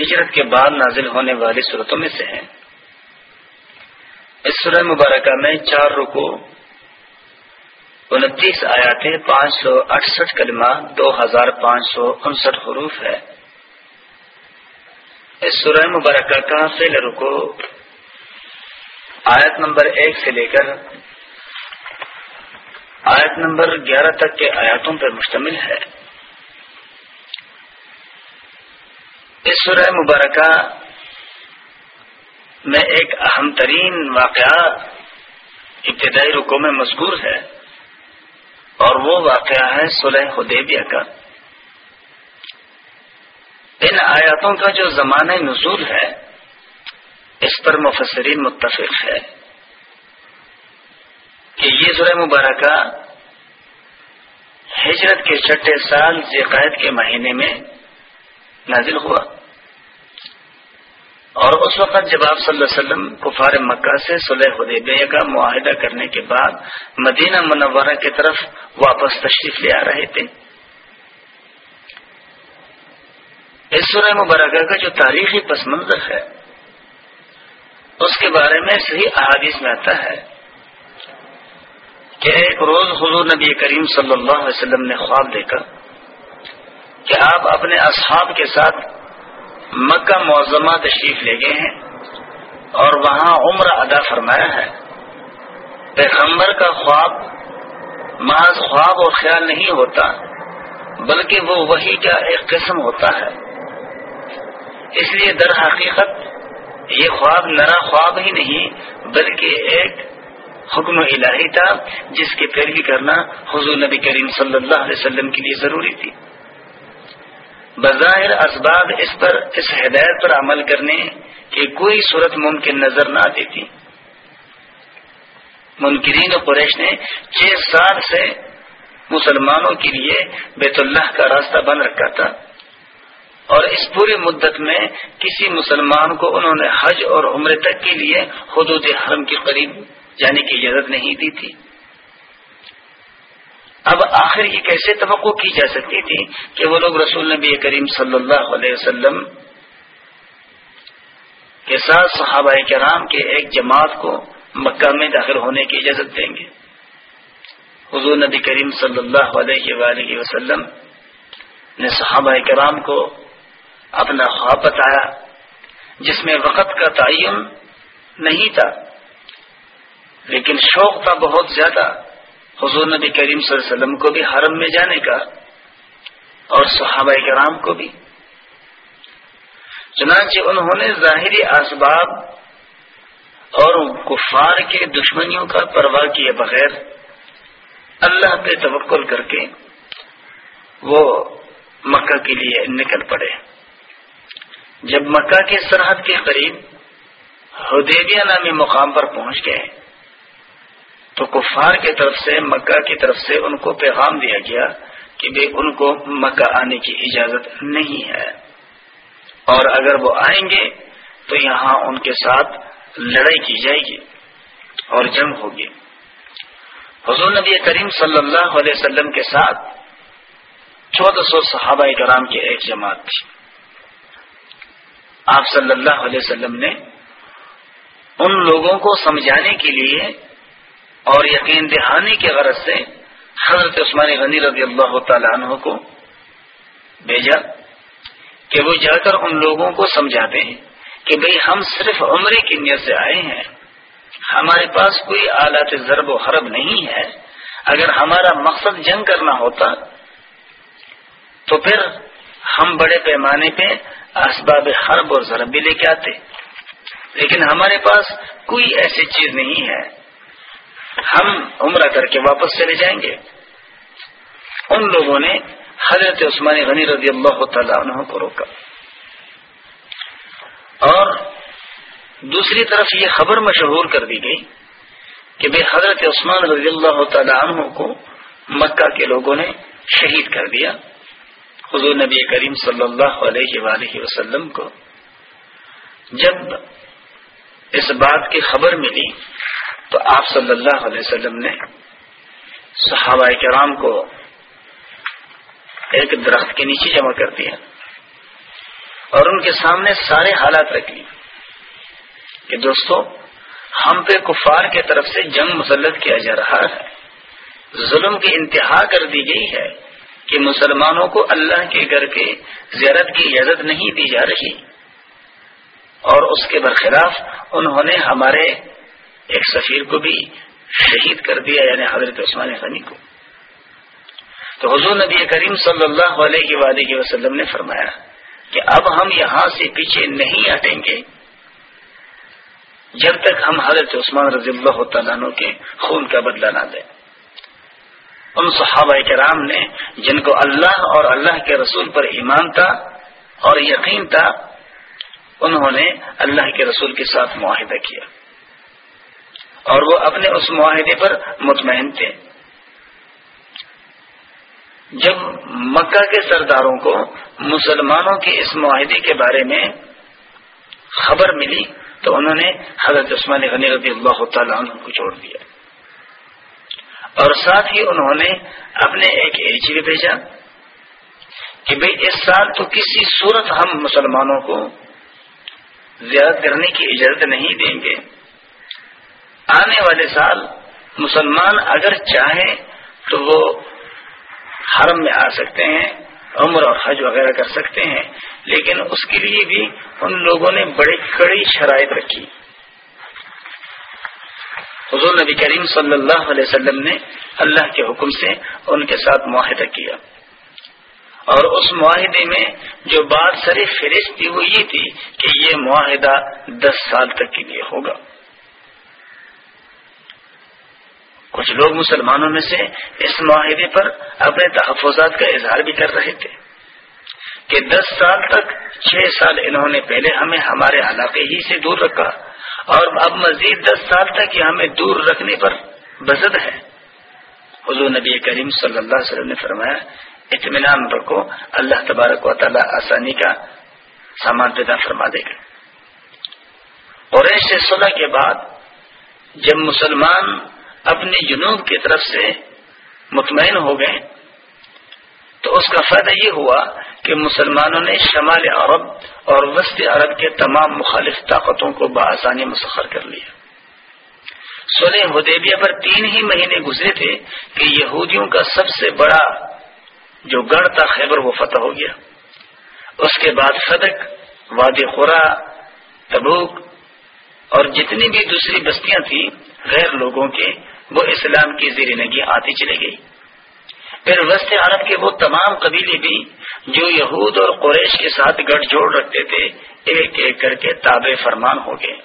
ہجرت کے بعد نازل ہونے والی صورتوں میں سے ہیں۔ اس سورہ مبارکہ میں چار رکو انتیس آیات پانچ سو اڑسٹھ کلمہ، دو ہزار پانچ سو انسٹھ حروف ہے۔ اس سورہ مبارکہ کا فیل رکو آیت نمبر ایک سے لے کر آیت نمبر گیارہ تک کے آیاتوں پر مشتمل ہے۔ اس سورہ مبارکہ میں ایک اہم ترین واقعہ ابتدائی رکو میں مذکور ہے اور وہ واقعہ ہے سلح حدیبیہ کا۔ ان آیاتوں کا جو زمانہ نزول ہے، اس پر مفسرین متفق ہے کہ یہ سورہ مبارکہ ہجرت کے چھٹے سال ذکائد کے مہینے میں نازل ہوا۔ اور اس وقت جب آپ صلی اللہ علیہ وسلم کفار مکہ سے صلح حدیبیہ کا معاہدہ کرنے کے بعد مدینہ منورہ کی طرف واپس تشریف لے آ رہے تھے۔ اس سورہ مبارکہ کا جو تاریخی پس منظر ہے، اس کے بارے میں صحیح احادیث میں آتا ہے کہ ایک روز حضور نبی کریم صلی اللہ علیہ وسلم نے خواب دیکھا۔ کہ آپ اپنے اصحاب کے ساتھ مکہ معظمہ تشریف لے گئے ہیں اور وہاں عمر ادا فرمایا ہے۔ پیغمبر کا خواب محض خواب اور خیال نہیں ہوتا، بلکہ وہ وہی کا ایک قسم ہوتا ہے۔ اس لیے در حقیقت یہ خواب نرا خواب ہی نہیں، بلکہ ایک حکم الہی تھا، جس کی پیروی کرنا حضور نبی کریم صلی اللہ علیہ وسلم کے لیے ضروری تھی۔ بظاہر اسباب اس پر، اس ہدایت پر عمل کرنے کی کوئی صورت ممکن نظر نہ آتی تھی منکرین قریش نے چھ سال سے مسلمانوں کے لیے بیت اللہ کا راستہ بند رکھا تھا۔ اور اس پوری مدت میں کسی مسلمان کو انہوں نے حج اور عمر تک کے لیے حدود حرم کے قریب یعنی جانے کی اجازت نہیں دی تھی۔ اب آخر یہ کیسے توقع کی جا سکتی تھی کہ وہ لوگ رسول نبی کریم صلی اللہ علیہ وسلم کے ساتھ صحابہ کرام کے ایک جماعت کو مکہ میں داخل ہونے کی اجازت دیں گے؟ حضور نبی کریم صلی اللہ علیہ وآلہ وسلم نے صحابہ کرام کو اپنا خواب بتایا، جس میں وقت کا تعین نہیں تھا، لیکن شوق تھا بہت زیادہ۔ حضور نبی کریم صلی اللہ علیہ وسلم کو بھی حرم میں جانے کا اور صحابہ کرام کو بھی۔ چنانچہ انہوں نے ظاہری اسباب اور کفار کے دشمنیوں کا پرواہ کیے بغیر اللہ پہ توکل کر کے وہ مکہ کے لیے نکل پڑے۔ جب مکہ کے سرحد کے قریب ہدیبیہ نامی مقام پر پہنچ گئے تو کفار کی طرف سے، مکہ کی طرف سے ان کو پیغام دیا گیا کہ بے ان کو مکہ آنے کی اجازت نہیں ہے۔ اور اگر وہ آئیں گے تو یہاں ان کے ساتھ لڑائی کی جائے گی اور جنگ ہوگی۔ حضور نبی کریم صلی اللہ علیہ وسلم کے ساتھ چودہ سو صحابہ کرام کی ایک جماعت تھی۔ آپ صلی اللہ علیہ وسلم نے ان لوگوں کو سمجھانے کے لیے اور یقین دہانی کے غرض سے حضرت عثمان غنی رضی اللہ تعالیٰ عنہ کو بھیجا کہ وہ جا کر ان لوگوں کو سمجھا دیں کہ بھئی ہم صرف عمرے کی نیت سے آئے ہیں۔ ہمارے پاس کوئی آلات ضرب و حرب نہیں ہے۔ اگر ہمارا مقصد جنگ کرنا ہوتا تو پھر ہم بڑے پیمانے پہ اسباب حرب اور ضرب بھی لے کے آتے۔ لیکن ہمارے پاس کوئی ایسی چیز نہیں ہے۔ ہم عمرہ کر کے واپس چلے جائیں گے۔ ان لوگوں نے حضرت عثمان غنی رضی اللہ تعالیٰ عنہ کو روکا۔ اور دوسری طرف یہ خبر مشہور کر دی گئی کہ بے حضرت عثمان رضی اللہ تعالی عنہ کو مکہ کے لوگوں نے شہید کر دیا۔ حضور نبی کریم صلی اللہ علیہ وآلہ وسلم کو۔ جب اس بات کی خبر ملی تو آپ صلی اللہ علیہ وسلم نے صحابہ کرام کو ایک درخت کے نیچے جمع کر دیا اور ان کے سامنے سارے حالات رکھ لی کہ دوستو، ہم پہ کفار کی طرف سے جنگ مسلط کیا جا رہا ہے۔ ظلم کی انتہا کر دی گئی ہے کہ مسلمانوں کو اللہ کے گھر کے زیارت کی اجازت نہیں دی جا رہی۔ اور اس کے برخلاف انہوں نے ہمارے ایک سفیر کو بھی شہید کر دیا یعنی حضرت عثمان غنی کو۔ تو حضور نبی کریم صلی اللہ علیہ وآلہ وسلم نے فرمایا کہ اب ہم یہاں سے پیچھے نہیں ہٹیں گے۔ جب تک ہم حضرت عثمان رضی اللہ تعالیٰ کے خون کا بدلہ نہ دیں۔ ان صحابہ کرام نے، جن کو اللہ اور اللہ کے رسول پر ایمان تھا اور یقین تھا، انہوں نے اللہ کے رسول کے ساتھ معاہدہ کیا۔ اور وہ اپنے اس معاہدے پر مطمئن تھے۔ جب مکہ کے سرداروں کو مسلمانوں کے اس معاہدے کے بارے میں خبر ملی، تو انہوں نے حضرت عثمان غنی رضی اللہ تعالیٰ عنہ کو چھوڑ دیا۔ اور ساتھ ہی انہوں نے اپنے ایک ایچ بھی بھیجا کہ بھئی اس سال تو کسی صورت ہم مسلمانوں کو زیادہ کرنے کی اجازت نہیں دیں گے۔ آنے والے سال مسلمان اگر چاہیں تو وہ حرم میں آ سکتے ہیں، عمر اور حج وغیرہ کر سکتے ہیں، لیکن اس کے لیے بھی ان لوگوں نے بڑی کڑی شرائط رکھی۔ حضور نبی کریم صلی اللہ علیہ وسلم نے اللہ کے حکم سے ان کے ساتھ معاہدہ کیا۔ اور اس معاہدے میں جو بات سر فہرست تھی وہ یہ تھی کہ یہ معاہدہ دس سال تک کے لیے ہوگا۔ کچھ لوگ مسلمانوں میں سے اس معاہدے پر اپنے تحفظات کا اظہار بھی کر رہے تھے کہ دس سال تک چھ سال انہوں نے پہلے ہمیں ہمارے علاقے ہی سے دور رکھا اور اب مزید دس سال تک یہ ہمیں دور رکھنے پر بزد ہے۔ حضور نبی کریم صلی اللہ علیہ وسلم نے فرمایا، اطمینان رکھو، اللہ تبارک و تعالی آسانی کا سامان پیدا فرما دے گا۔ اور ایسے صلح کے بعد جب مسلمان اپنے جنوب کی طرف سے مطمئن ہو گئے۔ تو اس کا فائدہ یہ ہوا کہ مسلمانوں نے شمال عرب اور وسط عرب کے تمام مخالف طاقتوں کو بآسانی مسخر کر لیا۔ سلح حدیبیہ پر تین ہی مہینے گزرے تھے کہ یہودیوں کا سب سے بڑا جو گڑھ تھا خیبر وہ فتح ہو گیا۔ اس کے بعد صدق واد خورا، تبوک اور جتنی بھی دوسری بستیاں تھیں غیر لوگوں کے وہ اسلام کی زیر نگی آتی چلی گئی پھر وسط عرب کے وہ تمام قبیلے بھی جو یہود اور قریش کے ساتھ گٹھ جوڑ رکھتے تھے، ایک ایک کر کے تاب فرمان ہو گئے۔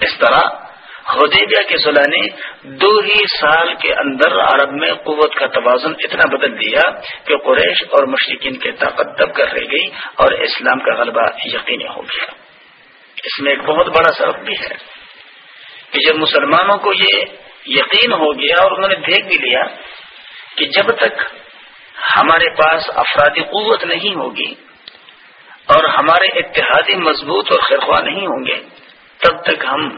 اس طرح حدیبیہ کے صلاح نے دو ہی سال کے اندر عرب میں قوت کا توازن اتنا بدل دیا کہ قریش اور مشرقین کی طاقت دب کر رہ گئی اور اسلام کا غلبہ یقینی ہو گیا۔ اس میں ایک بہت بڑا سبب بھی ہے۔ کہ جب مسلمانوں کو یہ یقین ہو گیا اور انہوں نے دیکھ بھی لیا کہ جب تک ہمارے پاس افرادی قوت نہیں ہوگی اور ہمارے اتحادی مضبوط اور خیرخواہ نہیں ہوں گے، تب تک ہم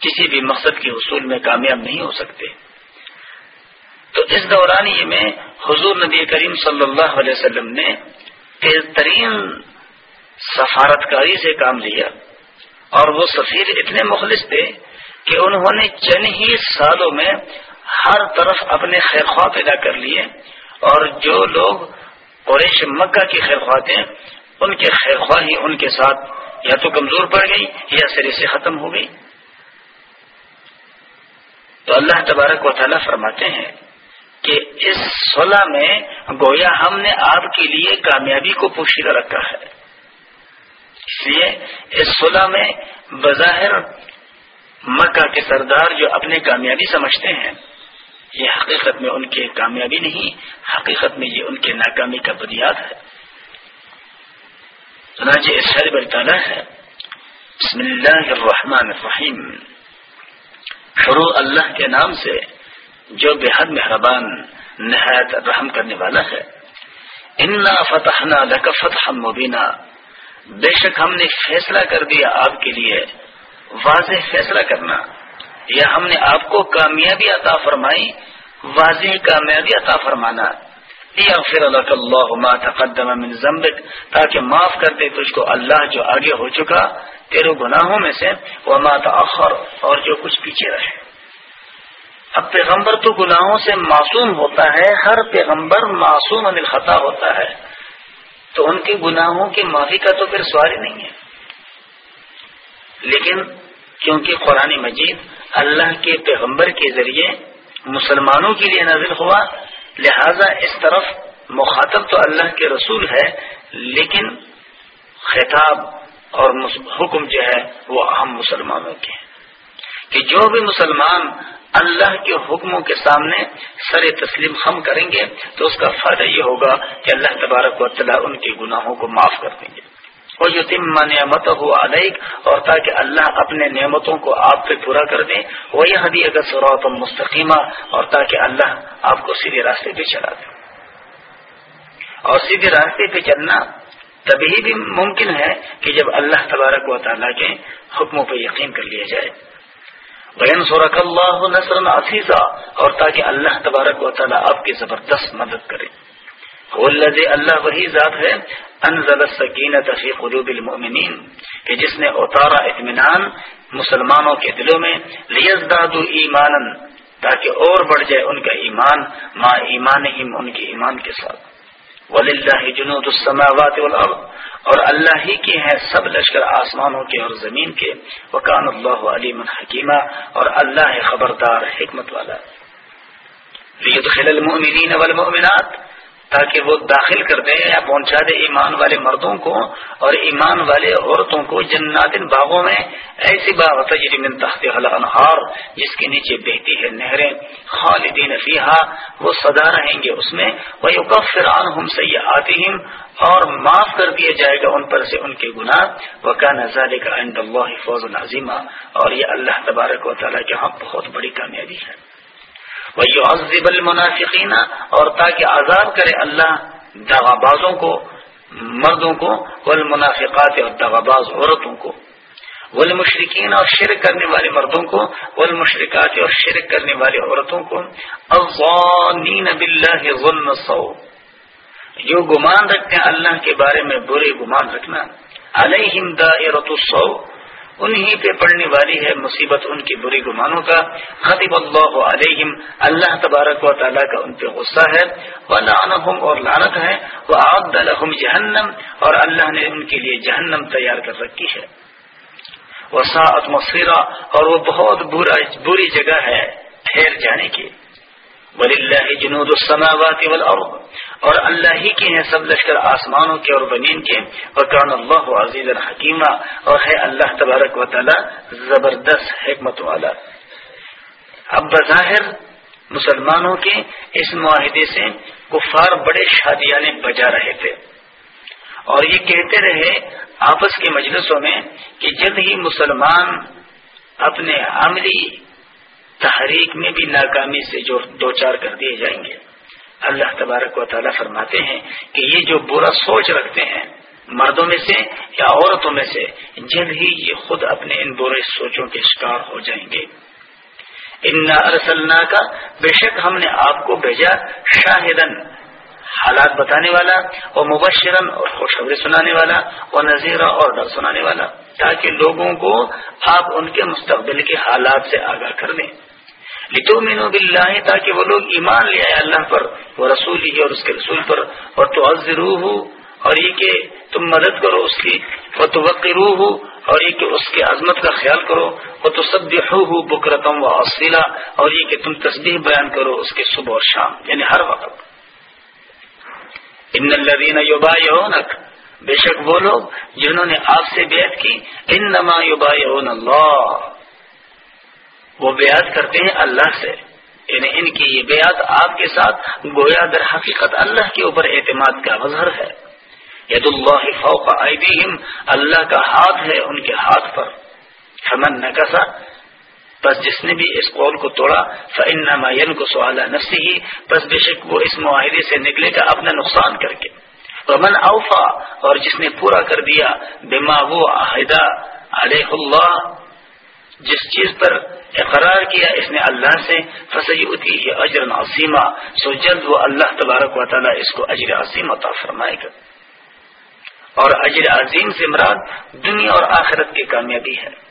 کسی بھی مقصد کے حصول میں کامیاب نہیں ہو سکتے۔ تو اس دوران یہ میں حضور نبی کریم صلی اللہ علیہ وسلم نے تیز ترین سفارتکاری سے کام لیا۔ اور وہ سفیر اتنے مخلص تھے کہ انہوں نے چند ہی سالوں میں ہر طرف اپنے خیر خواہ پیدا کر لیے اور جو لوگ قریش مکہ کی خیر خواہ تھے، ان کے خیر خواہ ہی ان کے ساتھ یا تو کمزور پڑ گئی یا سرے سے ختم ہو گئی۔ تو اللہ تبارک و تعالیٰ فرماتے ہیں کہ اس صلاح میں گویا ہم نے آپ کے لیے کامیابی کو پوشیدہ رکھا ہے۔ اس لیے اس صلاح میں بظاہر مکہ کے سردار جو اپنے کامیابی سمجھتے ہیں، یہ حقیقت میں ان کی کامیابی نہیں، حقیقت میں یہ ان کے ناکامی کا بنیاد ہے۔ چنانچہ اس شہر تعالیٰ ہے۔ بسم اللہ الرحمن الرحیم۔ شروع اللہ کے نام سے جو بے حد مہربان، نہایت رحم کرنے والا ہے۔ انا فتح لک فتح مبینہ بے شک ہم نے فیصلہ کر دیا آپ کے لیے واضح فیصلہ کرنا یا ہم نے آپ کو کامیابی عطا فرمائی، واضح کامیابی عطا فرمانا۔ یا پھر اللہ ما تقدم من ذنبک، تاکہ معاف کر دے تجھ کو اللہ جو آگے ہو چکا، تیرے گناہوں میں سے۔ وہ مات اور جو کچھ پیچھے رہے۔ اب پیغمبر تو گناہوں سے معصوم ہوتا ہے، ہر پیغمبر معصوم انل خطا ہوتا ہے۔ تو ان کے گناہوں کی معافی کا تو پھر سوال ہی نہیں ہے۔ لیکن کیونکہ قرآن مجید اللہ کے پیغمبر کے ذریعے مسلمانوں کے لیے نازل ہوا، لہذا اس طرف مخاطب تو اللہ کے رسول ہے، لیکن خطاب اور حکم جو ہے وہ اہم مسلمانوں کے۔ کہ جو بھی مسلمان اللہ کے حکموں کے سامنے سر تسلیم خم کریں گے تو اس کا فائدہ یہ ہوگا کہ اللہ تبارک و تعالیٰ ان کے گناہوں کو معاف کر دیں گے۔ وہ جو تم نعمت ہو علیک اور تاکہ اللہ اپنے نعمتوں کو آپ پہ پورا کر دے، وہ یہ حدی اگر سروت مستقیمہ اور تاکہ اللہ آپ کو سیدھے راستے پہ چلا دے۔ اور سیدھے راستے پہ چلنا تبھی بھی ممکن ہے کہ جب اللہ تبارک و تعالیٰ کے حکموں پہ یقین کر لیا جائے۔ سورک اللہ نسر عفیظہ اور تاکہ اللہ تبارک و تعالیٰ آپ کی زبردست مدد کرے۔ اللہ وہی ذات ہے انزل السکینت فی قلوب المؤمنین کہ جس نے اتارا اطمینان مسلمانوں کے دلوں میں لیزدادو ایمانا، تاکہ اور بڑھ جائے ان کا ایمان، ما ایمان ان کے ایمان کے ساتھ۔ وللہ جنود السماوات والارض اور اللہ ہی کے ہیں سب لشکر آسمانوں کے اور زمین کے۔ وکان اللہ علیم حکیمہ اور اللہ خبردار، حکمت والا۔ لیدخل المؤمنین والمؤمنات تاکہ وہ داخل کر دیں یا پہنچا دے ایمان والے مردوں کو اور ایمان والے عورتوں کو جنات باغوں میں، ایسی باغ من تحت انہار جس کے نیچے بہتی ہے نہریں، خالدین فیحا وہ سدا رہیں گے اس میں وہ عنہم ہم آتی اور معاف کر دیا جائے گا ان پر سے ان کے گناہ۔ وہ کا نظارے کا اللہ فوز العظیمہ اور یہ اللہ تبارک و تعالیٰ کے ہاں بہت بڑی کامیابی ہے۔ وہی عزب المنافقین اور تاکہ عذاب کرے اللہ دغا بازوں کو، مردوں کو، والمنافقات اور دغا باز عورتوں کو۔ والمشرقین اور شرک کرنے والے مردوں کو والمشرکات اور شرک کرنے والی عورتوں کو۔ الظانین باللہ ظلم سو جو گمان رکھتے ہیں اللہ کے بارے میں، برے گمان رکھنا۔ علیہم دائرۃ السو انہی پہ پڑنے والی ہے مصیبت ان کی بری گمانوں کا۔ خطب اللہ علیہم، اللہ تبارک و تعالیٰ کا ان پہ غصہ ہے۔ وہ اور لانت ہے۔ وہ آب جہنم اور اللہ نے ان کے لیے جہنم تیار کر رکھی ہے۔ وہ سات مصیرہ اور وہ بہت برا بری جگہ ہے ٹھہر جانے کی ولی اللہ جنود السماوات والارض اور اللہ ہی کے ہیں سب لشکر آسمانوں کے اور بنین کے۔ اور وکان اللہ عزیز الحکیمہ اور ہے اللہ تبارک و تعالی زبردست حکمت والا۔ اب بظاہر مسلمانوں کے اس معاہدے سے کفار بڑے شادیانے بجا رہے تھے۔ اور یہ کہتے رہے آپس کے مجلسوں میں کہ جلد ہی مسلمان اپنے عملی تحریک میں بھی ناکامی سے جو دو چار کر دیے جائیں گے۔ اللہ تبارک و تعالیٰ فرماتے ہیں کہ یہ جو برا سوچ رکھتے ہیں، مردوں میں سے یا عورتوں میں سے، جلد ہی یہ خود اپنے ان برے سوچوں کے شکار ہو جائیں گے۔ ان ارسلنا کا بے شک ہم نے آپ کو بھیجا شاہدن حالات بتانے والا اور مبشرن اور خوشخبری سنانے والا اور نذیرہ اور ڈر سنانے والا، تاکہ لوگوں کو آپ ان کے مستقبل کے حالات سے آگاہ کر دیں۔ لتو مینو بلّہ تاکہ وہ لوگ ایمان لے آئے اللہ پر، وہ رسول ہی اور اس کے رسول پر، اور تو ہو اور یہ کہ تم مدد کرو اس کی وہ تو ہو اور یہ کہ اس کی عظمت کا خیال کرو وہ تو سب ہو بکرتم و اصیلا اور یہ کہ تم تصدیح بیان کرو اس کے صبح اور شام یعنی ہر وقت۔ ان الدین یوبا یونک بے شک وہ لوگ جنہوں نے آپ سے بیعت کی ان نما یوبا اللہ۔ وہ بیعت کرتے ہیں اللہ سے۔ یعنی ان کی یہ بیعت آپ کے ساتھ گویا در حقیقت اللہ کے اوپر اعتماد کا مظہر ہے۔ ید اللہ فوق ایدیہم، اللہ کا ہاتھ ہے ان کے ہاتھ پر۔ فمن نکسا بس جس نے بھی اس قول کو توڑا فن کو سوال نفسی ہی بس بے شک وہ اس معاہدے سے نکلے گا اپنا نقصان کر کے۔ ومن اوفا، اور جس نے پورا کر دیا، بما وہ عہدہ علیہ اللہ جس چیز پر اقرار کیا اس نے اللہ سے فصی ہوتی ہے اجر عظیمہ سو جلد وہ اللہ تبارک و تعالیٰ اس کو اجر عظیم عطا فرمائے گا۔ اور اجر عظیم سے مراد دنیا اور آخرت کی کامیابی ہے۔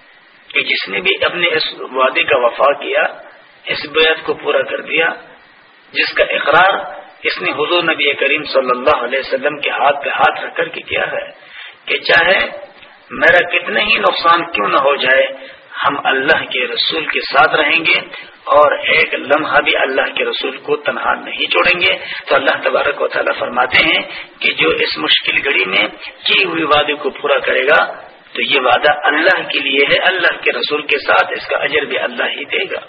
کہ جس نے بھی اپنے اس وعدے کا وفا کیا، اس بیعت کو پورا کر دیا، جس کا اقرار اس نے حضور نبی کریم صلی اللہ علیہ وسلم کے ہاتھ پہ ہاتھ رکھ کر کے کیا ہے، کہ چاہے میرا کتنے ہی نقصان کیوں نہ ہو جائے ہم اللہ کے رسول کے ساتھ رہیں گے اور ایک لمحہ بھی اللہ کے رسول کو تنہا نہیں چھوڑیں گے۔ تو اللہ تبارک و تعالیٰ فرماتے ہیں کہ جو اس مشکل گھڑی میں کی ہوئی وعدے کو پورا کرے گا، تو یہ وعدہ اللہ کے لیے ہے۔ اللہ کے رسول کے ساتھ اس کا اجر بھی اللہ ہی دے گا۔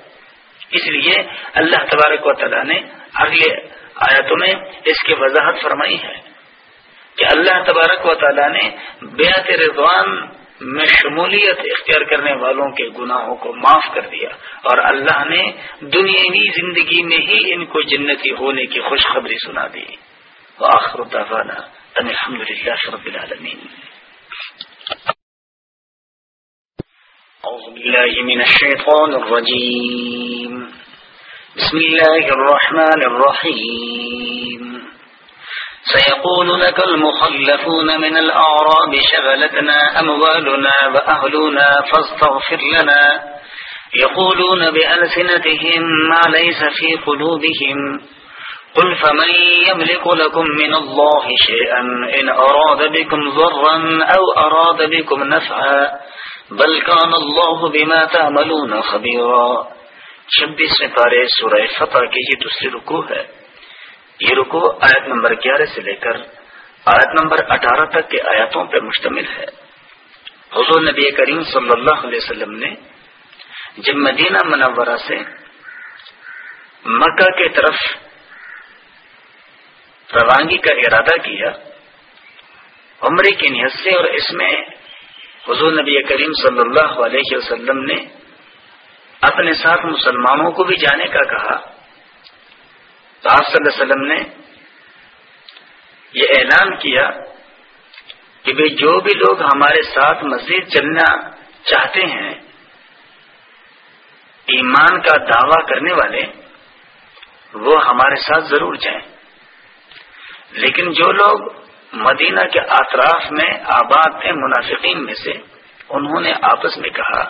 اس لیے اللہ تبارک و تعالیٰ نے اگلے آیاتوں میں اس کی وضاحت فرمائی ہے کہ اللہ تبارک و تعالیٰ نے بیعت رضوان میں شمولیت اختیار کرنے والوں کے گناہوں کو معاف کر دیا اور اللہ نے دنیا زندگی میں ہی ان کو جنتی ہونے کی خوشخبری سنا دی۔ وآخر آخر الحمد للہ رب العالمین۔ أعوذ بالله من الشيطان الرجيم بسم الله الرحمن الرحيم سيقول لك المخلفون من الأعراب شغلتنا أموالنا وأهلنا فاستغفر لنا. يقولون بألسنتهم ما ليس في قلوبهم. قل فمن يملك لكم من الله شيئا إن أراد بكم ضرا أو أراد بكم نفعا. بل كان الله بما تعملون خبيرا. چھبیس میں پارے سورہ فتح کی یہ دوسری رکو ہے۔ یہ رکو آیت نمبر گیارہ سے لے کر آیت نمبر اٹھارہ تک کے آیاتوں پر مشتمل ہے۔ حضور نبی کریم صلی اللہ علیہ وسلم نے جب مدینہ منورہ سے مکہ کے طرف روانگی کا ارادہ کیا، عمرے کی نیت سے اور اس میں حضور نبی کریم صلی اللہ علیہ وسلم نے اپنے ساتھ مسلمانوں کو بھی جانے کا کہا۔ تو آپ صلی اللہ علیہ وسلم نے یہ اعلان کیا کہ بھائی جو بھی لوگ ہمارے ساتھ مزید چلنا چاہتے ہیں، ایمان کا دعوی کرنے والے، وہ ہمارے ساتھ ضرور جائیں۔ لیکن جو لوگ مدینہ کے اطراف میں آباد تھے منافقین میں سے، انہوں نے آپس میں کہا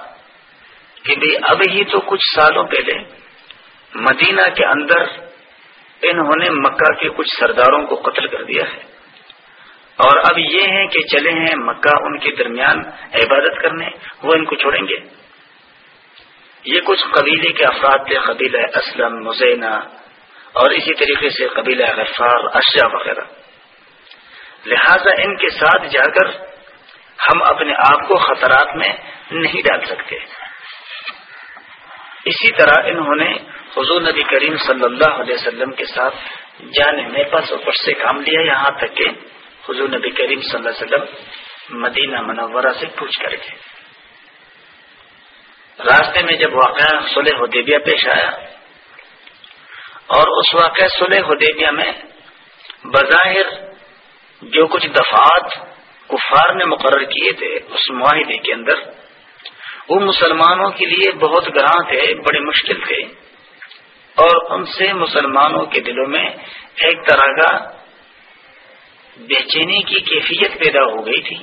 کہ بھائی اب ہی تو کچھ سالوں پہلے مدینہ کے اندر انہوں نے مکہ کے کچھ سرداروں کو قتل کر دیا ہے۔ اور اب یہ ہے کہ چلے ہیں مکہ ان کے درمیان عبادت کرنے، وہ ان کو چھوڑیں گے۔ یہ کچھ قبیلے کے افراد تھے، قبیلہ اسلم، مزینہ اور اسی طریقے سے قبیلہ غفار، اشیاء وغیرہ۔ لہذا ان کے ساتھ جا کر ہم اپنے آپ کو خطرات میں نہیں ڈال سکتے۔ اسی طرح انہوں نے حضور نبی کریم صلی اللہ علیہ وسلم کے ساتھ جانے میں پس اوپر سے کام لیا، یہاں تک کہ حضور نبی کریم صلی اللہ علیہ وسلم مدینہ منورہ سے پوچھ کر گئے راستے میں جب واقعہ سلح حدیبیہ پیش آیا اور اس واقعہ سلح حدیبیہ میں بظاہر جو کچھ دفعات کفار نے مقرر کیے تھے اس معاہدے کے اندر، وہ مسلمانوں کے لیے بہت گراں تھے، بڑے مشکل تھے۔ اور ان سے مسلمانوں کے دلوں میں ایک طرح کا بے چینی کی کیفیت پیدا ہو گئی تھی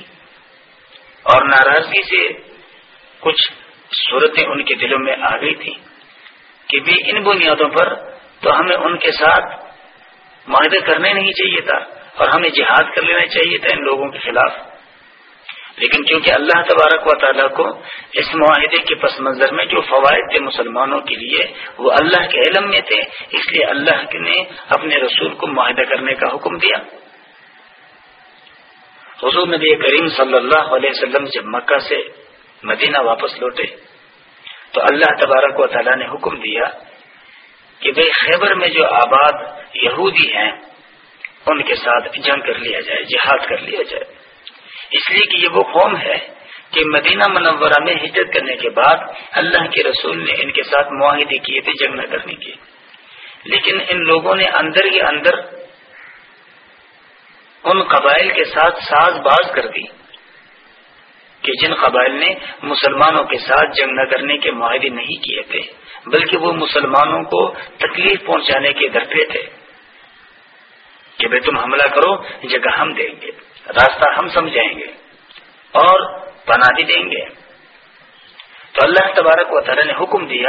اور ناراضگی سے کچھ صورتیں ان کے دلوں میں آ گئی تھی کہ بھی ان بنیادوں پر تو ہمیں ان کے ساتھ معاہدے کرنے نہیں چاہیے تھا اور ہمیں جہاد کر لینا چاہیے تھا ان لوگوں کے خلاف۔ لیکن کیونکہ اللہ تبارک و تعالیٰ کو اس معاہدے کے پس منظر میں جو فوائد تھے مسلمانوں کے لیے، وہ اللہ کے علم میں تھے، اس لیے اللہ نے اپنے رسول کو معاہدہ کرنے کا حکم دیا۔ حضور نبی کریم صلی اللہ علیہ وسلم جب مکہ سے مدینہ واپس لوٹے، تو اللہ تبارک و تعالیٰ نے حکم دیا کہ بھائی خیبر میں جو آباد یہودی ہیں، ان کے ساتھ جنگ کر لیا جائے، جہاد کر لیا جائے۔ اس لیے کہ یہ وہ قوم ہے کہ مدینہ منورہ میں ہجرت کرنے کے بعد اللہ کے رسول نے ان کے ساتھ معاہدے کیے تھے، جنگ نہ کرنے کی لیکن ان لوگوں نے اندر ہی اندر ان قبائل کے ساتھ ساز باز کر دی کہ جن قبائل نے مسلمانوں کے ساتھ جنگ نہ کرنے کے معاہدے نہیں کیے تھے، بلکہ وہ مسلمانوں کو تکلیف پہنچانے کے درپے تھے کہ بھائی تم حملہ کرو، جگہ ہم دیں گے۔ راستہ ہم سمجھائیں گے اور پناہ بھی دیں گے۔ تو اللہ تبارک و تعالی نے حکم دیا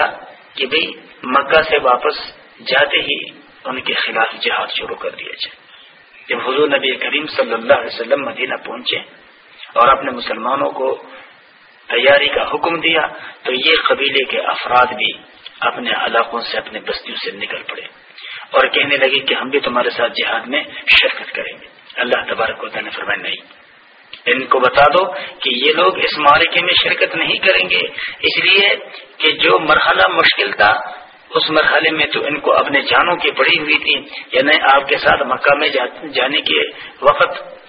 کہ بھئی مکہ سے واپس جاتے ہی ان کے خلاف جہاد شروع کر دیا جائے۔ جب حضور نبی کریم صلی اللہ علیہ وسلم مدینہ پہنچے اور اپنے مسلمانوں کو تیاری کا حکم دیا، تو یہ قبیلے کے افراد بھی اپنے علاقوں سے اپنے بستیوں سے نکل پڑے اور کہنے لگے کہ ہم بھی تمہارے ساتھ جہاد میں شرکت کریں گے۔ اللہ تبارک کو نے فرمایا، نہیں. ان کو بتا دو کہ یہ لوگ اس معرکے میں شرکت نہیں کریں گے۔ اس لیے کہ جو مرحلہ مشکل تھا، اس مرحلے میں تو ان کو اپنے جانوں کی پڑی ہوئی تھی۔ یعنی آپ کے ساتھ مکہ میں جانے کے وقت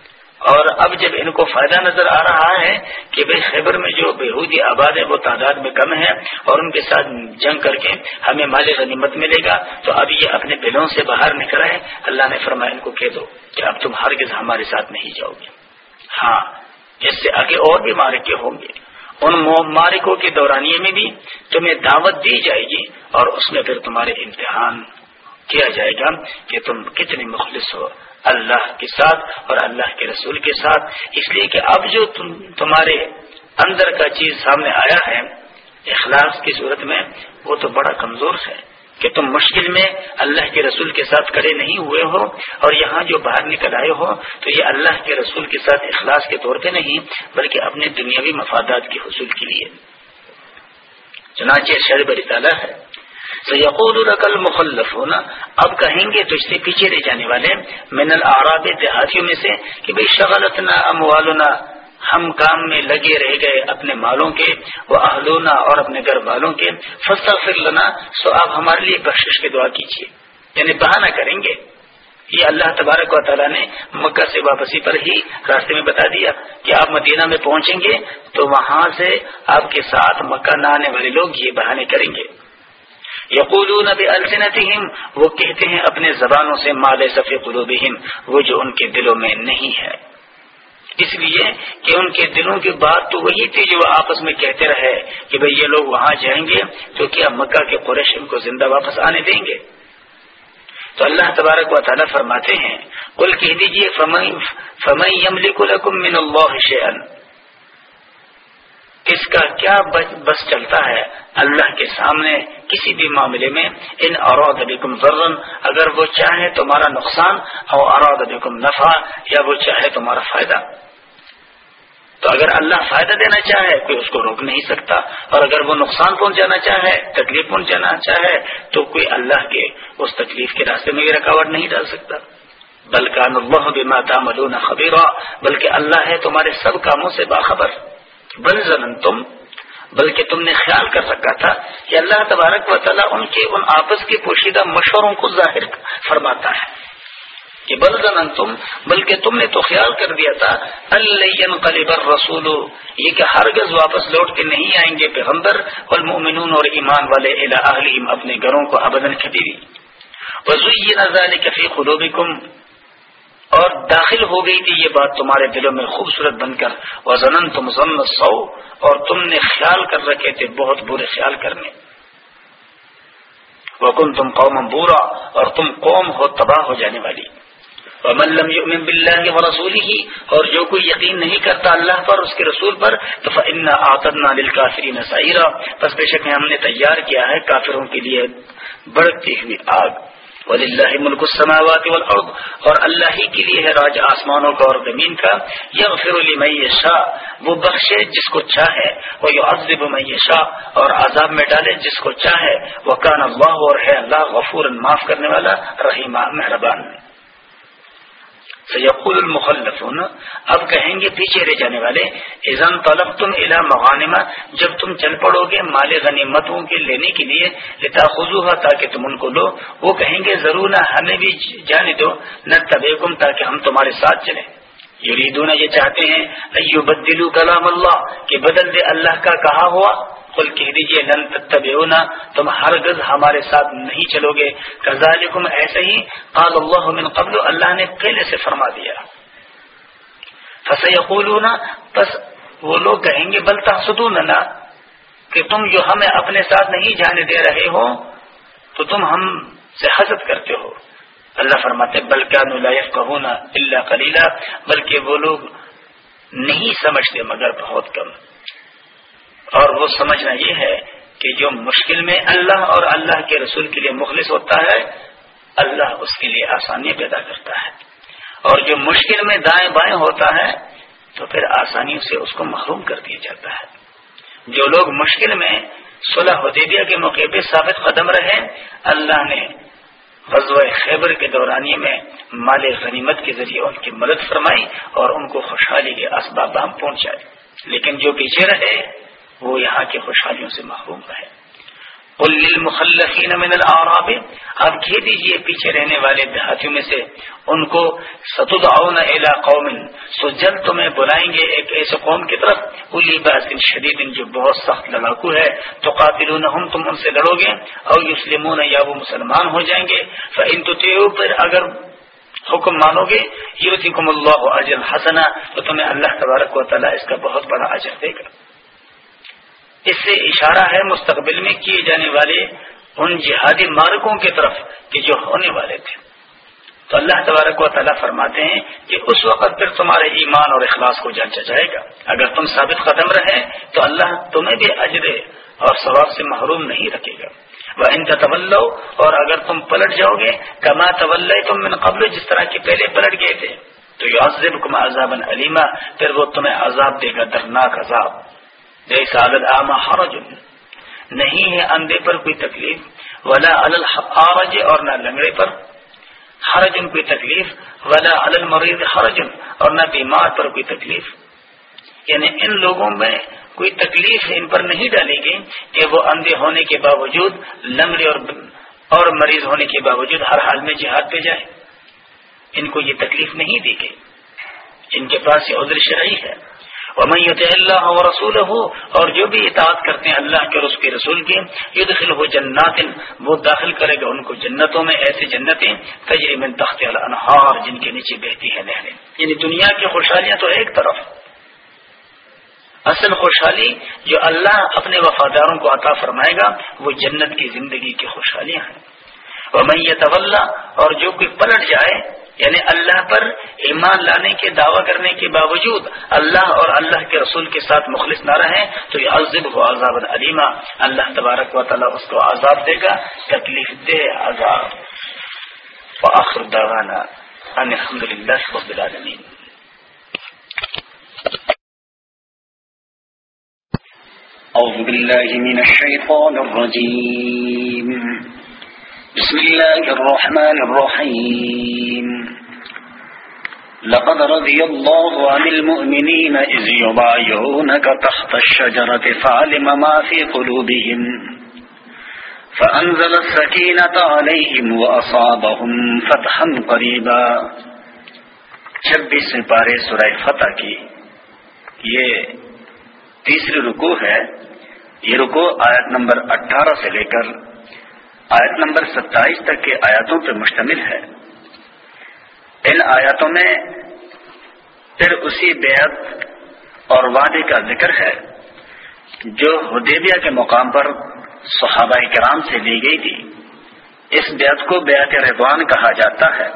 اور اب جب ان کو فائدہ نظر آ رہا ہے کہ بھائی خیبر میں جو بےحودی آباد ہے وہ تعداد میں کم ہے اور ان کے ساتھ جنگ کر کے ہمیں مال غنیمت ملے گا، تو اب یہ اپنے دلوں سے باہر نکل رہے اللہ نے فرمایا ان کو کہہ دو کہ اب تم ہر ہمارے ساتھ نہیں جاؤ گے۔ ہاں اس سے آگے اور بھی مارکے ہوں گے۔ ان مارکوں کے دورانیے میں بھی تمہیں دعوت دی جائے گی اور اس میں پھر تمہارے امتحان کیا جائے گا کہ تم کتنے مخلص ہو۔ اللہ کے ساتھ اور اللہ کے رسول کے ساتھ۔ اس لیے کہ اب جو تم تمہارے اندر کا چیز سامنے آیا ہے، اخلاص کی صورت میں، وہ تو بڑا کمزور ہے کہ تم مشکل میں اللہ کے رسول کے ساتھ کڑے نہیں ہوئے ہو اور یہاں جو باہر نکل آئے ہو، تو یہ اللہ کے رسول کے ساتھ اخلاص کے طور پہ نہیں، بلکہ اپنے دنیاوی مفادات کے حصول کے لیے۔ چنانچہ شر بری تعالیٰ ہے۔ سیقول الرقل مخلف ہونا اب کہیں گے تو اس سے پیچھے رہ جانے والے۔ من العراب دیہاتیوں میں سے کہ بھائی شغلتنا، اموالنا، ہم کام میں لگے رہ گئے اپنے مالوں کے وہ اہلونا اور اپنے گھر والوں کے۔ فسا فر لنا، سو آپ ہمارے لیے بخش کے دعا کیجیے یعنی بہانہ کریں گے۔ یہ اللہ تبارک و تعالیٰ نے مکہ سے واپسی پر ہی راستے میں بتا دیا کہ آپ مدینہ میں پہنچیں گے تو وہاں سے آپ کے ساتھ مکہ نہ آنے والے لوگ یہ بہانے کریں گے۔ یقولون بألسنتهم، وہ کہتے ہیں اپنے زبانوں سے مال صفی قلوبہم وہ جو ان کے دلوں میں نہیں ہے۔ اس لیے کہ ان کے دلوں کی بات تو وہی تھی جو وہ آپس میں کہتے رہے کہ بھئی یہ لوگ وہاں جائیں گے تو کیا مکہ کے قریش ان کو زندہ واپس آنے دیں گے۔ تو اللہ تبارک و تعالیٰ فرماتے ہیں کل کہہ دیجیے من اللہ اس کا کیا بس چلتا ہے اللہ کے سامنے کسی بھی معاملے میں ان اراد بکم ضرن اگر وہ چاہے تمہارا نقصان اور اراد بکم نفع، یا وہ چاہے تمہارا فائدہ۔ تو اگر اللہ فائدہ دینا چاہے، کوئی اس کو روک نہیں سکتا۔ اور اگر وہ نقصان پہنچانا چاہے، تکلیف پہنچانا چاہے، تو کوئی اللہ کے اس تکلیف کے راستے میں بھی رکاوٹ نہیں ڈال سکتا۔ بلکہ اللہ بما تعملون خبیرہ بلکہ اللہ ہے تمہارے سب کاموں سے باخبر۔ بل تم بلکہ تم نے خیال کر رکھا تھا کہ اللہ تبارک و تعالیٰ ان کے ان آپس کے پوشیدہ مشوروں کو ظاہر فرماتا ہے کہ بل تم بلکہ تم نے تو خیال کر دیا تھا اللہ رسول یہ کہ ہرگز واپس لوٹ کے نہیں آئیں گے پیغمبر، والمؤمنون اور ایمان والے اہلیم اپنے گھروں کو ابدن کھٹی وزوی نظال کفی قلوبکم اور داخل ہو گئی تھی یہ بات تمہارے دلوں میں خوبصورت بن کر۔ وزن تم ضم سو اور تم نے خیال کر رکھے تھے بہت برے خیال کرنے۔ وکن تم قوم بورا۔ اور تم قوم ہو تباہ ہو جانے والی۔ وملم یؤمن باللہ و رسول ہی اور جو کوئی یقین نہیں کرتا اللہ پر، اس کے رسول پر، تو فإنا آتدنا للکافرین سعیرا پس بے شک ہم نے تیار کیا ہے کافروں کے لیے بڑھتی ہوئی آگ۔ وللہ ملک السماوات والارض، اور اللہ ہی کے لیے ہے راج آسمانوں کا اور زمین کا۔ یغفر لمن یشاء، وہ بخشے جس کو چاہے وہ یعذب من یشاء، اور عذاب میں ڈالے جس کو چاہے۔ وہ اللہ، اور ہے اللہ غفور معاف کرنے والا رحیمہ مہربان۔ سیقول المخلف. اب کہیں گے پیچھے رہ جانے والے ایزان طلب تم الا مغانما جب تم چل پڑو گے مال غنیمتوں کے لینے کے لیے لتا خزوہ تاکہ تم ان کو لو وہ کہیں گے، ضرور نہ ہمیں بھی جانے دو، نہ تب تاکہ ہم تمہارے ساتھ چلیں. یریدون یہ چاہتے ہیں ایو بدلو کلام اللہ، کہ بدل دے اللہ کا کہا ہوا، قل کہہ دیجیے، لن تتبعونا، تم ہرگز ہمارے ساتھ نہیں چلو گے کذالکم ایسے ہی قال اللہ من قبل، اللہ نے پہلے سے فرما دیا۔ فسیقولون پس وہ لوگ کہیں گے، بل تحسدوننا، کہ تم جو ہمیں اپنے ساتھ نہیں جانے دے رہے ہو، تو تم ہم سے حسد کرتے ہو۔ اللہ فرماتے بلکہ کہونا اللہ کلیلہ بلکہ وہ لوگ نہیں سمجھتے مگر بہت کم. اور وہ سمجھنا یہ ہے کہ جو مشکل میں اللہ اور اللہ کے رسول کے لیے مخلص ہوتا ہے، اللہ اس کے لیے آسانیاں پیدا کرتا ہے. اور جو مشکل میں دائیں بائیں ہوتا ہے، تو پھر آسانیوں سے اس کو محروم کر دیا جاتا ہے. جو لوگ مشکل میں صلح حدیبیہ کے موقع پہ ثابت قدم رہے، اللہ نے غزوہ خیبر کے دورانی میں مال غنیمت کے ذریعے ان کی مدد فرمائی اور ان کو خوشحالی کے اسباب پہنچائے۔ لیکن جو پیچھے رہے، وہ یہاں کی خوشحالیوں سے محروم رہے۔ من العراب آپ کہہ دیجیے پیچھے رہنے والے دیہاتیوں میں سے، ان کو ستدعون الى قوم، سو جلد تمہیں بلائیں گے ایک ایسے قوم کی طرف۔ الی باس شدید، جو بہت سخت لڑاکو ہے تو قاتلون تم ان سے لڑو گے اور یسلمون، یا وہ مسلمان ہو جائیں گے۔ فان تطیعوا پر اگر حکم مانو گے یوتیکم اللہ اجر حسنا، تو تمہیں اللہ تبارک و تعالی اس کا بہت بڑا اجر دے گا۔ اس سے اشارہ ہے مستقبل میں کیے جانے والے ان جہادی مارکوں کی طرف کہ جو ہونے والے تھے۔ تو اللہ تبارک و تعالیٰ فرماتے ہیں کہ اس وقت پھر تمہارے ایمان اور اخلاص کو جانچا جائے گا۔ اگر تم ثابت قدم رہے تو اللہ تمہیں بھی اجرے اور ثواب سے محروم نہیں رکھے گا۔ وہ ان کا طول اور اگر تم پلٹ جاؤ گے کما طول تم من قبل، جس طرح کے پہلے پلٹ گئے تھے۔ تو یہ عذاب علیمہ پھر وہ تمہیں عذاب دے گا درناک عذاب۔ حرج نہیں ہے اندھے پر کوئی تکلیف، ولا الحرج اور نہ لنگڑے پر۔ حرج کوئی تکلیف، ولا المریض حرج اور نہ بیمار پر کوئی تکلیف۔ یعنی ان لوگوں میں کوئی تکلیف ان پر نہیں ڈالی گئی کہ وہ اندھے ہونے کے باوجود، لنگڑے اور اور مریض ہونے کے باوجود ہر حال میں جہاد پہ جائے۔ ان کو یہ تکلیف نہیں دی گئی۔ ان کے پاس یہ عذر شرعی ہے۔ ومن يطع الله ورسوله، اور جو بھی اطاعت کرتے ہیں اللہ کے اور اس کے رسول کی يدخله جنات، وہ داخل کرے گا ان کو جنتوں میں ایسے جنتیں، تجری من تحت الانہار، جن کے نیچے بہتی ہے نہریں۔ یعنی دنیا کی خوشحالیاں تو ایک طرف۔ اصل خوشحالی جو اللہ اپنے وفاداروں کو عطا فرمائے گا، وہ جنت کی زندگی کی خوشحالیاں ہیں۔ ومن يتولى، اور جو کوئی پلٹ جائے یعنی اللہ پر ایمان لانے کے دعویٰ کرنے کے باوجود اللہ اور اللہ کے رسول کے ساتھ مخلص نہ رہیں، تو یہ عزب ہو عذاب علیمہ اللہ تبارک و تعالیٰ اس کو عذاب دے گا، تکلیف دے عذاب۔ وآخر دعوانا ان الحمد للہ رب العالمین۔ أعوذ بالله من الشيطان الرجيم بسم الله الرحمن الرحيم. لقد رضي الله عن المؤمنين إذ يبايعونك تحت الشجرة فعلم ما في قلوبهم. فأنزل السكينة عليهم وأصابهم فتحا قريبا. چھبیس پارے سورہ فتح کی. یہ تیسری رکو ہے. یہ رکو آیت نمبر اٹھارہ سے لے کر آیت نمبر ستائیس تک کے آیاتوں پر مشتمل ہے۔ ان آیاتوں میں پھر اسی بیعت اور وعدے کا ذکر ہے جو حدیبیہ کے مقام پر صحابہ کرام سے لی گئی تھی۔ اس بیعت کو بیعت رضوان کہا جاتا ہے۔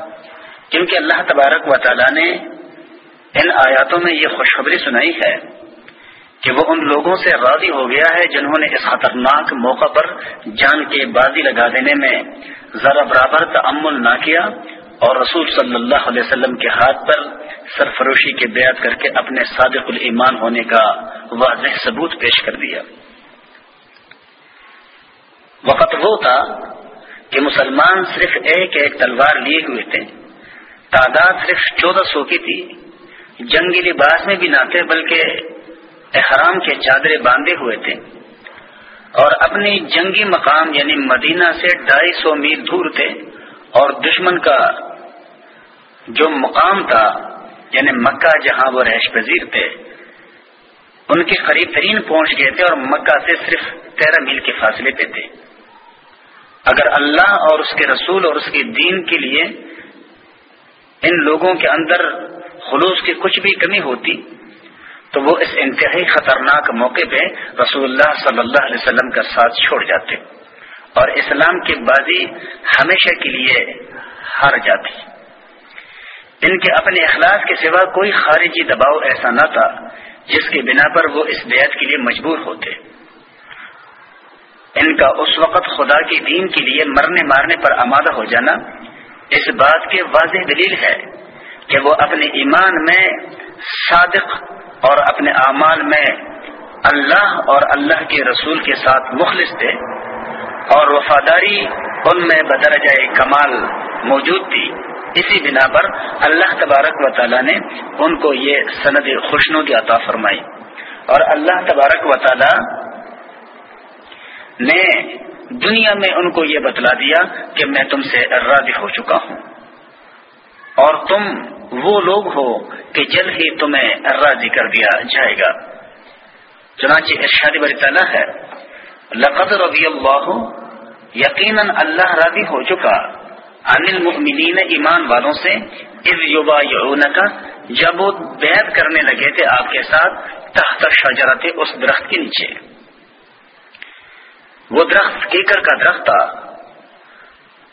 کیونکہ اللہ تبارک و تعالی نے ان آیاتوں میں یہ خوشخبری سنائی ہے۔ کہ وہ ان لوگوں سے راضی ہو گیا ہے جنہوں نے اس خطرناک موقع پر جان کے بازی لگا دینے میں ذرا برابر تعمل نہ کیا اور رسول صلی اللہ علیہ وسلم کے ہاتھ پر سرفروشی کے بیعت کر کے اپنے صادق الایمان ہونے کا واضح ثبوت پیش کر دیا۔ وقت وہ تھا کہ مسلمان صرف ایک ایک تلوار لیے ہوئے تھے۔ تعداد صرف چودہ سو کی تھی۔ جنگی لباس میں بھی نہ تھے بلکہ احرام کے چادریں باندھے ہوئے تھے اور اپنی جنگی مقام یعنی مدینہ سے ڈھائی سو میل دور تھے اور دشمن کا جو مقام تھا یعنی مکہ جہاں وہ رہش پذیر تھے، ان کے قریب ترین پہنچ گئے تھے اور مکہ سے صرف تیرہ میل کے فاصلے پہ تھے۔ اگر اللہ اور اس کے رسول اور اس کے دین کے لیے ان لوگوں کے اندر خلوص کی کچھ بھی کمی ہوتی تو وہ اس انتہائی خطرناک موقع پہ رسول اللہ صلی اللہ علیہ وسلم کا ساتھ چھوڑ جاتے اور اسلام کی بازی ہمیشہ کے لیے ہار جاتی۔ ان کے اپنے اخلاق کے سوا کوئی خارجی دباؤ ایسا نہ تھا جس کی بنا پر وہ اس بیعت کے لیے مجبور ہوتے۔ ان کا اس وقت خدا کے دین کے لیے مرنے مارنے پر آمادہ ہو جانا اس بات کے واضح دلیل ہے کہ وہ اپنے ایمان میں صادق اور اپنے اعمال میں اللہ اور اللہ کے رسول کے ساتھ مخلص تھے اور وفاداری ان میں بدرجہ کمال موجود تھی۔ اسی بنا پر اللہ تبارک و تعالی نے ان کو یہ سند خوشنو کی عطا فرمائی۔ اور اللہ تبارک و تعالی نے دنیا میں ان کو یہ بتلا دیا کہ میں تم سے راضی ہو چکا ہوں۔ اور تم وہ لوگ ہو کہ جلد ہی تمہیں راضی کر دیا جائے گا۔ چنانچہ ارشاد بری تعالیٰ ہے، لقد رضی اللہ یقیناً اللہ راضی ہو چکا۔ عن المؤمنین ایمان والوں سے، اذ یبایعونک، جب وہ بیعت کرنے لگے تھے آپ کے ساتھ تحت شجرت اس درخت کے نیچے۔ وہ درخت کیکر کا درخت تھا،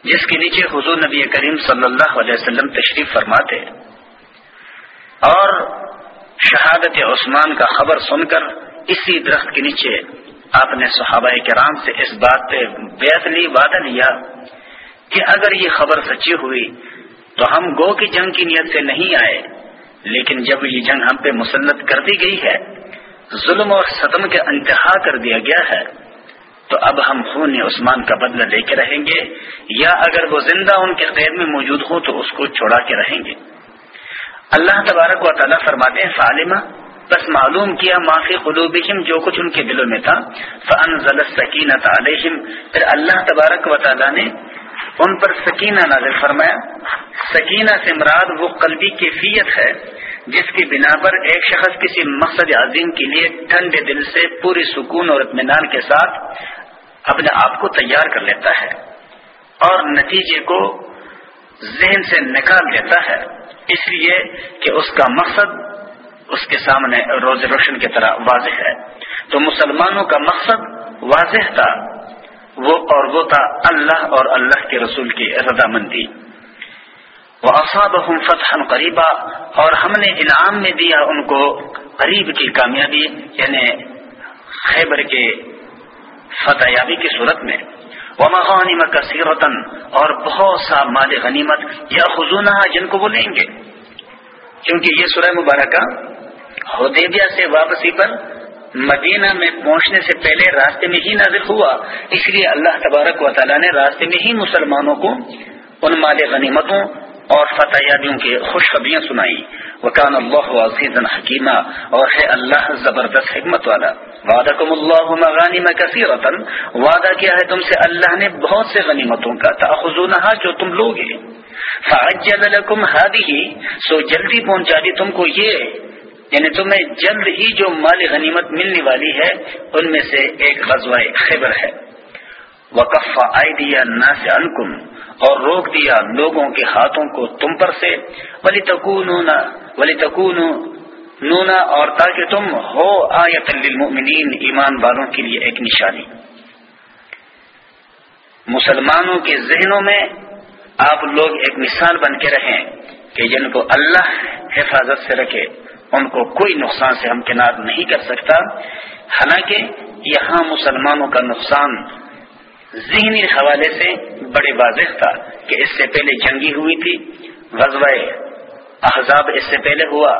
جس کے نیچے حضور نبی کریم صلی اللہ علیہ وسلم تشریف فرماتے۔ اور شہادت عثمان کا خبر سن کر اسی درخت کے نیچے آپ نے صحابہ کرام سے اس بات پہ بیعت لی، وعدہ لیا کہ اگر یہ خبر سچی ہوئی تو ہم گو کی جنگ کی نیت سے نہیں آئے، لیکن جب یہ جنگ ہم پہ مسلط کر دی گئی ہے، ظلم اور ستم کے انتہا کر دیا گیا ہے، تو اب ہم خون عثمان کا بدلہ لے کے رہیں گے، یا اگر وہ زندہ ان کے قید میں موجود ہو تو اس کو چھوڑا کے رہیں گے۔ اللہ تبارک و تعالیٰ فرماتے ہیں فالمہ بس معلوم کیا، معافی قلوبہم، جو کچھ ان کے دلوں میں تھا۔ فانزل السکینت علیہم۔ پھر اللہ تبارک و تعالیٰ نے ان پر سکینہ نازل فرمایا۔ سکینہ سے مراد وہ قلبی کیفیت ہے، جس کی بنا پر ایک شخص کسی مقصد عظیم کے لیے ٹھنڈے دل سے پوری سکون اور اطمینان کے ساتھ اپنے آپ کو تیار کر لیتا ہے اور نتیجے کو ذہن سے نکال دیتا ہے۔ اس لیے کہ اس کا مقصد اس کے سامنے روز روشن کی طرح واضح ہے۔ تو مسلمانوں کا مقصد واضح تھا۔ وہ اور وہ تھا اللہ اور اللہ کے رسول کی رضامندی۔ وہ افساب فتح قریبا اور ہم نے انعام میں دیا ان کو قریب کی کامیابی یعنی خیبر کے فتح یابی کی صورت میں۔ وہ مغانیم کثیرتن اور بہت سا مال غنیمت یا خزونہ جن کو وہ لیں گے۔ کیونکہ یہ سورہ مبارکہ ہدیبیہ سے واپسی پر مدینہ میں پہنچنے سے پہلے راستے میں ہی نازل ہوا۔ اس لیے اللہ تبارک و تعالیٰ نے راستے میں ہی مسلمانوں کو ان مال غنیمتوں اور فتح یادیوں کی خوشخبریاں سنائی۔ وکان اللہ عزیز حکیمہ اور ہے اللہ زبردست حکمت والا. وعدہ کم اللہ غانیم کثیرتا. وعدہ کیا ہے تم سے اللہ نے بہت سے غنیمتوں کا تاخذونہا جو تم لوگے. فعجل لکم ہادی سو جلدی پہنچا دی تم کو یہ یعنی تمہیں جلد ہی جو مال غنیمت ملنے والی ہے، ان میں سے ایک غزوہ خبر ہے. وقف آئی دیا نا سے اور روک دیا لوگوں کے ہاتھوں کو تم پر سے. ولی تکون ولی تکون نونا اور تاکہ تم ہو آیت للمؤمنین ایمان والوں کے لیے ایک نشانی۔ مسلمانوں کے ذہنوں میں آپ لوگ ایک مثال بن کے رہیں کہ جن کو اللہ حفاظت سے رکھے، ان کو کوئی نقصان سے ہمکنار نہیں کر سکتا۔ حالانکہ یہاں مسلمانوں کا نقصان ذہنی حوالے سے بڑے واضح تھا کہ اس سے پہلے جنگی ہوئی تھی، غزوہ احزاب اس سے پہلے ہوا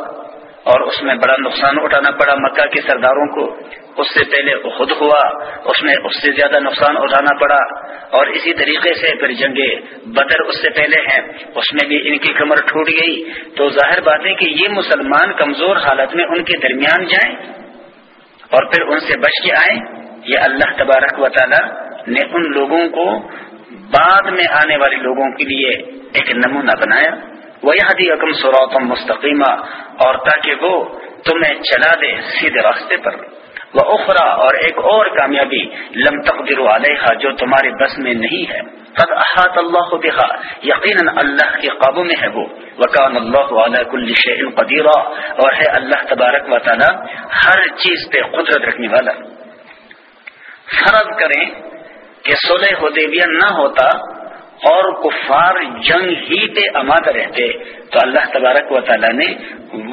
اور اس میں بڑا نقصان اٹھانا پڑا مکہ کے سرداروں کو۔ اس سے پہلے خود ہوا، اس میں اس سے زیادہ نقصان اٹھانا پڑا اور اسی طریقے سے پھر جنگ بدر اس سے پہلے ہیں۔ اس میں بھی ان کی کمر ٹوٹ گئی۔ تو ظاہر بات ہے کہ یہ مسلمان کمزور حالت میں ان کے درمیان جائیں اور پھر ان سے بچ کے آئیں۔ یہ اللہ تبارک و تعالی نے ان لوگوں کو بعد میں آنے والے لوگوں کے لیے ایک نمونہ بنایا۔ وہ یہاں دی مستقیمہ اور تاکہ وہ تمہیں چلا دے سیدھے راستے پر۔ وہ اخرا اور ایک اور کامیابی، لم تقدر علیہ جو تمہارے بس میں نہیں ہے۔ قد احاط اللہ بها، یقینا اللہ کے قابو میں ہے وہ۔ وکان اللہ علی کل شیء قدیر اور ہے اللہ تبارک و تعالی ہر چیز پہ قدرت رکھنے والا۔ فرض کریں کہ صلح حدیبیہ نہ ہوتا اور کفار جنگ ہی پہ اماد رہتے، تو اللہ تبارک و تعالیٰ نے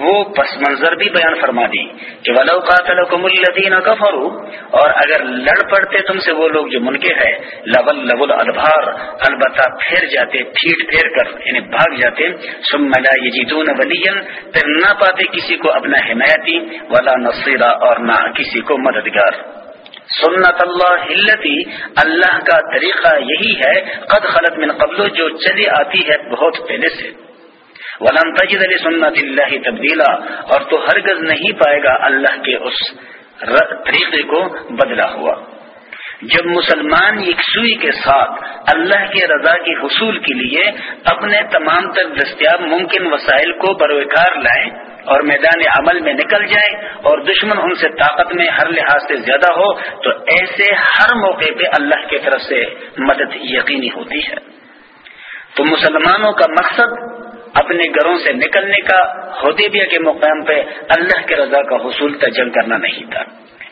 وہ پس منظر بھی بیان فرما دی کہ ولو قاتلکم الذین کفروا اور اگر لڑ پڑتے تم سے وہ لوگ جو منکر ہے لول لول البھار البتہ پھیر جاتے پھیٹ پھیر کر یعنی بھاگ جاتے، ثم لا یجدون ولیا پھر نہ پاتے کسی کو اپنا حمایتی، ولا نصیرہ اور نہ کسی کو مددگار۔ سنت اللہ ہلتی اللہ کا طریقہ یہی ہے، قد خلط من قبل، جو چلی آتی ہے بہت پہلے سے۔ ولم تجد سنت اللہ تبدیلا اور تو ہرگز نہیں پائے گا اللہ کے اس طریقے کو بدلا ہوا۔ جب مسلمان یکسوئی کے ساتھ اللہ کے رضا کے حصول کے لیے اپنے تمام تر دستیاب ممکن وسائل کو بروکار لائیں اور میدان عمل میں نکل جائے اور دشمن ان سے طاقت میں ہر لحاظ سے زیادہ ہو، تو ایسے ہر موقع پہ اللہ کی طرف سے مدد یقینی ہوتی ہے۔ تو مسلمانوں کا مقصد اپنے گھروں سے نکلنے کا، حدیبیہ کے مقام پہ اللہ کے رضا کا حصول تک جنگ کرنا نہیں تھا۔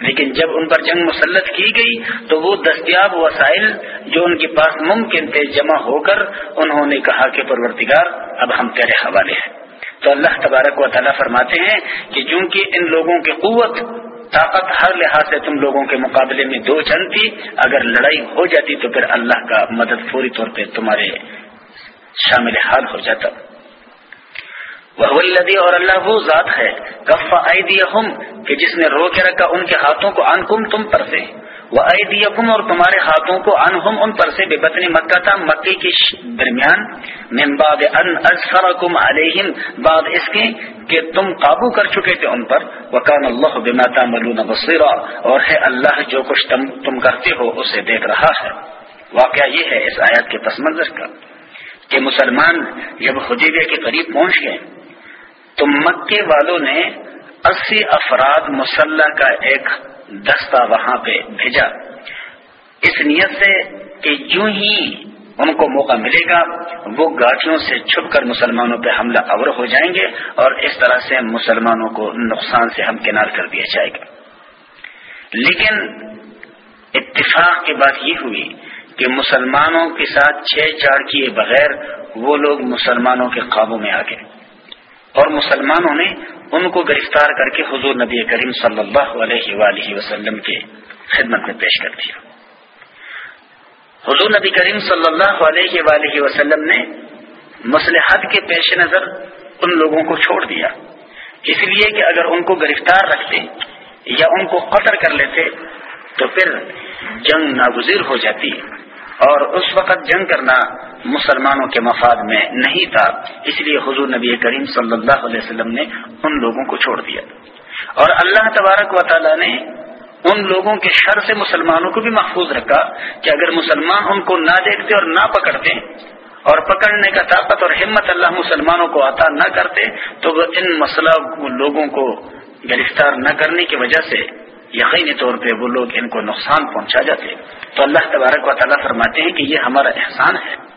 لیکن جب ان پر جنگ مسلط کی گئی، تو وہ دستیاب وسائل جو ان کے پاس ممکن تھے جمع ہو کر، انہوں نے کہا کہ پرورتگار اب ہم تیرے حوالے ہیں۔ تو اللہ تبارک و تعالیٰ فرماتے ہیں کہ چونکہ ان لوگوں کی قوت، طاقت ہر لحاظ سے تم لوگوں کے مقابلے میں دو چند تھی، اگر لڑائی ہو جاتی تو پھر اللہ کا مدد فوری طور پہ تمہارے شامل حال ہو جاتا۔ وہ لدی اور اللہ وہ ذات ہے، کف آئی کہ جس نے رو کے رکھا ان کے ہاتھوں کو ان کم تم پر سے۔ وہ آئی اور تمہارے ہاتھوں کو ان ہم ان پر سے بے بطنی مکہ تھا مکے کے درمیان۔ من بعد ان ازفرکم علیہم بعد اس کے کہ تم قابو کر چکے تھے ان پر۔ وکان اللہ بما تعملون بصیرا اور ہے اللہ جو کچھ تم تم کرتے ہو، اسے دیکھ رہا ہے۔ واقعہ یہ ہے اس آیات کے پس منظر کا کہ مسلمان جب حدیبیہ کے قریب پہنچ گئے، تو مکے والوں نے اسی افراد مسلح کا ایک دستہ وہاں پہ بھیجا۔ اس نیت سے کہ جو ہی ان کو موقع ملے گا، وہ گاٹیوں سے چھپ کر مسلمانوں پہ حملہ اور ہو جائیں گے اور اس طرح سے مسلمانوں کو نقصان سے ہم کنار کر دیا جائے گا۔ لیکن اتفاق کی بات یہ ہوئی کہ مسلمانوں کے ساتھ چھ چاڑ کیے بغیر وہ لوگ مسلمانوں کے قابو میں آ گئے۔ اور مسلمانوں نے ان کو گرفتار کر کے حضور نبی کریم صلی اللہ علیہ وآلہ وسلم کے خدمت میں پیش کر دیا۔ حضور نبی کریم صلی اللہ علیہ وآلہ وسلم نے مسلحت کے پیش نظر ان لوگوں کو چھوڑ دیا۔ اس لیے کہ اگر ان کو گرفتار رکھتے یا ان کو قطر کر لیتے تو پھر جنگ ناگزیر ہو جاتی۔ اور اس وقت جنگ کرنا مسلمانوں کے مفاد میں نہیں تھا۔ اس لیے حضور نبی کریم صلی اللہ علیہ وسلم نے ان لوگوں کو چھوڑ دیا۔ اور اللہ تبارک و تعالی نے ان لوگوں کے شر سے مسلمانوں کو بھی محفوظ رکھا کہ اگر مسلمان ان کو نہ دیکھتے اور نہ پکڑتے اور پکڑنے کا طاقت اور ہمت اللہ مسلمانوں کو عطا نہ کرتے تو وہ ان مسئلہ لوگوں کو گرفتار نہ کرنے کی وجہ سے یقینی طور پہ وہ لوگ ان کو نقصان پہنچا جاتے تو اللہ تبارک و تعالیٰ فرماتے ہیں کہ یہ ہمارا احسان ہے۔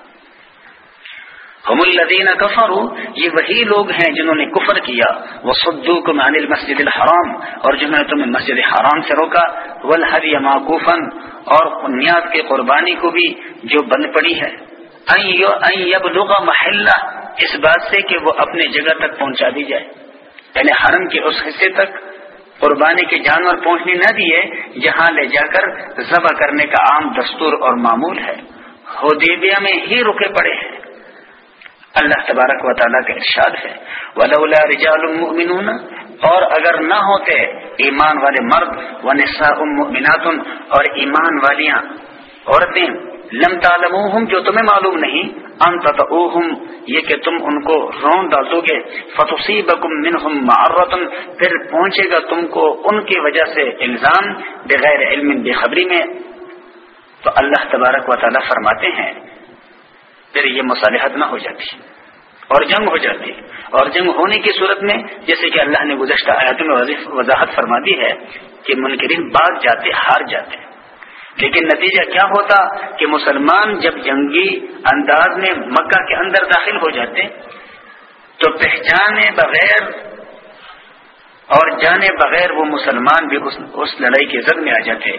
ہم الدین کفر یہ وہی لوگ ہیں جنہوں نے کفر کیا۔ وہ سدو کو مسجد الحرام، اور جنہوں نے تمہیں مسجد حرام سے روکا۔ ولحد یا معقوفن اور نیاد کے قربانی کو بھی جو بند پڑی ہے۔ محلہ، اس بات سے کہ وہ اپنے جگہ تک پہنچا دی جائے۔ یعنی حرم کے اس حصے تک قربانی کے جانور پہنچنے نہ دیے جہاں لے جا کر ذبح کرنے کا عام دستور اور معمول ہے۔ حدیبیہ میں ہی رکے پڑے ہیں۔ اللہ تبارک و تعالیٰ کا ارشاد ہے۔ ولولا رجال المؤمنون اور اگر نہ ہوتے، ایمان والے مرد و نساء مؤمنات، اور ایمان والیاں، عورتیں لم تعلموہم، جو تمہیں معلوم نہیں، ان تتعوہم یہ کہ تم ان کو رون ڈال دو گے۔ فتصیبکم منہم معرتن پھر پہنچے گا تم کو ان کی وجہ سے الزام بغیر علم بے خبری میں۔ تو اللہ تبارک و تعالیٰ فرماتے ہیں، پھر یہ مصالحت نہ ہو جاتی، اور جنگ ہو جاتی۔ اور جنگ ہونے کی صورت میں، جیسے کہ اللہ نے گزشتہ آیات میں وضاحت فرما دی ہے کہ منکرین بعد جاتے، ہار جاتے۔ لیکن نتیجہ کیا ہوتا کہ مسلمان جب جنگی انداز میں مکہ کے اندر داخل ہو جاتے تو پہچانے بغیر اور جانے بغیر وہ مسلمان بھی اس اس لڑائی کے زد میں آ جاتے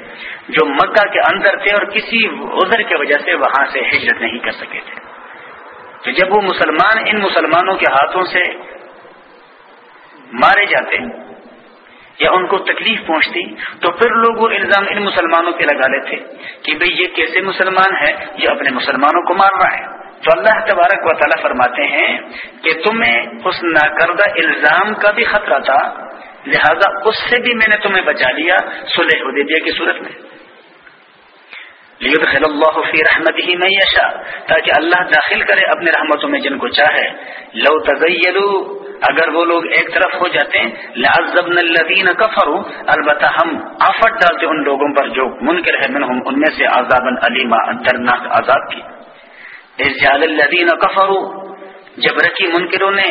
جو مکہ کے اندر تھے اور کسی عذر کی وجہ سے وہاں سے ہجرت نہیں کر سکے تھے۔ تو جب وہ مسلمان ان مسلمانوں کے ہاتھوں سے مارے جاتے یا ان کو تکلیف پہنچتی، تو پھر لوگ وہ الزام ان مسلمانوں پہ لگا لیتے کہ بھئی یہ کیسے مسلمان ہے؟ یہ اپنے مسلمانوں کو مار رہا ہے۔ تو اللہ تبارک و تعالیٰ فرماتے ہیں کہ تمہیں اس ناکردہ الزام کا بھی خطرہ تھا، لہذا اس سے بھی میں نے تمہیں بچا لیا سلح حدیبیہ کی صورت میں۔ لیدخل اللہ فی رحمت ہی میں یشا تاکہ اللہ داخل کرے اپنے رحمتوں میں جن کو چاہے۔ لو تزیلو اگر وہ لوگ ایک طرف ہو جاتے ہیں لعذبن الذین کفروا، البتہ ہم آفت ڈالتے ان لوگوں پر جو منکر ہے منہم ان میں سے عذابا علیما درناک عذاب کی۔ اس جعل الذین کفروا، جب رکھی منکروں نے،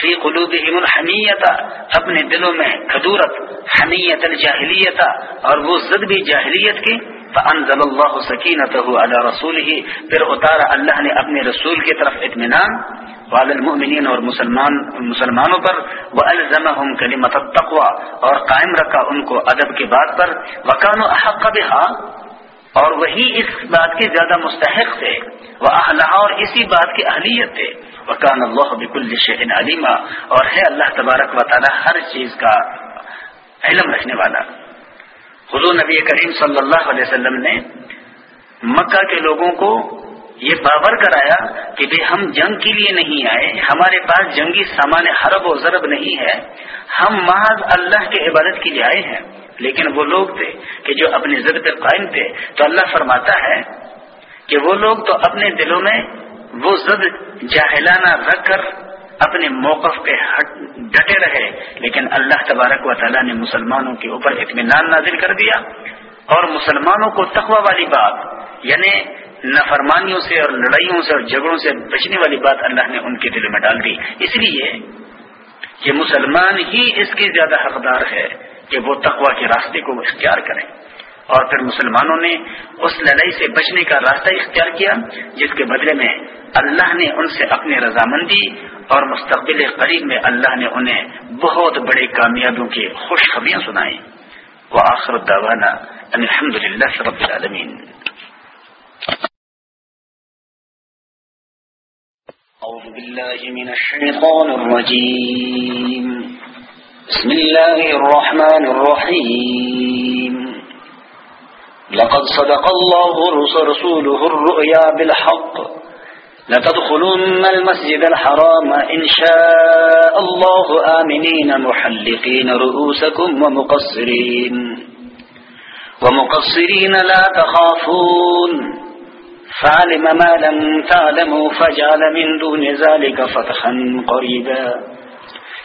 فی قلوبہم الحمیت اپنے دلوں میں کدورت حمیت الجاہلیت، اور وہ زد بھی جاہلیت کی۔ فانزل اللہ سکینتہ علی رسولہ پھر اتارا اللہ نے اپنے رسول کی طرف اطمینان وعلى المؤمنین اور مسلمان مسلمانوں پر والزمهم کلمۃ التقوى اور قائم رکھا ان کو ادب کی بات پر وکانوا احق بها اور وہی اس بات کے زیادہ مستحق تھے وہ اور اسی بات کی اہلیت تھے وکان اللہ بكل شيء علیما اور ہے اللہ تبارک و تعالی ہر چیز کا علم رکھنے والا حضور نبی کریم صلی اللہ علیہ وسلم نے مکہ کے لوگوں کو یہ باور کرایا کہ بھائی ہم جنگ کے لیے نہیں آئے، ہمارے پاس جنگی سامان حرب و ضرب نہیں ہے، ہم محض اللہ کے عبادت کے لیے آئے ہیں۔ لیکن وہ لوگ تھے کہ جو اپنی ضد پہ قائم تھے، تو اللہ فرماتا ہے کہ وہ لوگ تو اپنے دلوں میں وہ زد جاہلانہ رکھ کر اپنے موقف پہ ڈٹے رہے، لیکن اللہ تبارک و تعالیٰ نے مسلمانوں کے اوپر اطمینان نازل کر دیا۔ اور مسلمانوں کو تقوی والی بات یعنی نفرمانیوں سے اور لڑائیوں سے اور جھگڑوں سے بچنے والی بات اللہ نے ان کے دل میں ڈال دی۔ اس لیے کہ مسلمان ہی اس کی زیادہ حقدار ہے کہ وہ تقوی کے راستے کو اختیار کریں۔ اور پھر مسلمانوں نے اس لڑائی سے بچنے کا راستہ اختیار کیا، جس کے بدلے میں اللہ نے ان سے اپنی رضامندی اور مستقبل قریب میں اللہ نے انہیں بہت بڑے کامیابیوں کی خوشخبریاں سنائی وہ آخر الدوانا الحمد للہ رب العالمین۔ أعوذ بالله من الشيطان الرجيم بسم الله الرحمن الرحيم لقد صدق الله رسوله الرؤيا بالحق۔ لتدخلن المسجد الحرام إن شاء الله آمنين محلقين رؤوسكم ومقصرين. ومقصرين لا تخافون. فعلم ما لم تعلموا فجعل من دون ذلك فتحا قريبا.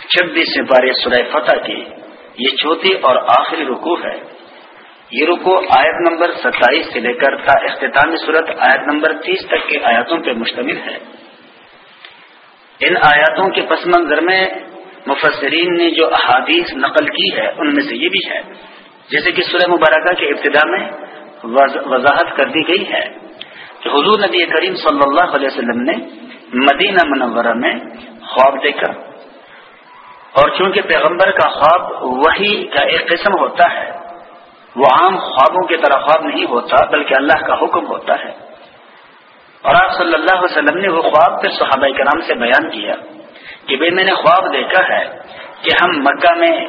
چھبیس سے بارے سورہ فتح کی یہ چوتھی اور آخری رکوع ہے. یہ رکو آیت نمبر ستائیس سے لے کر تا اختتامی صورت آیت نمبر تیس تک کے آیاتوں پہ مشتمل ہے۔ ان آیاتوں کے پس منظر میں مفسرین نے جو احادیث نقل کی ہے، ان میں سے یہ بھی ہے۔ جیسے کہ سورہ مبارکہ کے ابتدا میں وضاحت کر دی گئی ہے کہ حضور نبی کریم صلی اللہ علیہ وسلم نے مدینہ منورہ میں خواب دیکھا۔ اور چونکہ پیغمبر کا خواب وہی کا ایک قسم ہوتا ہے وہ عام خوابوں کی طرح خواب نہیں ہوتا، بلکہ اللہ کا حکم ہوتا ہے۔ اور آپ صلی اللہ علیہ وسلم نے وہ خواب پھر صحابہ کرام سے بیان کیا کہ بھائی میں نے خواب دیکھا ہے کہ ہم مکہ میں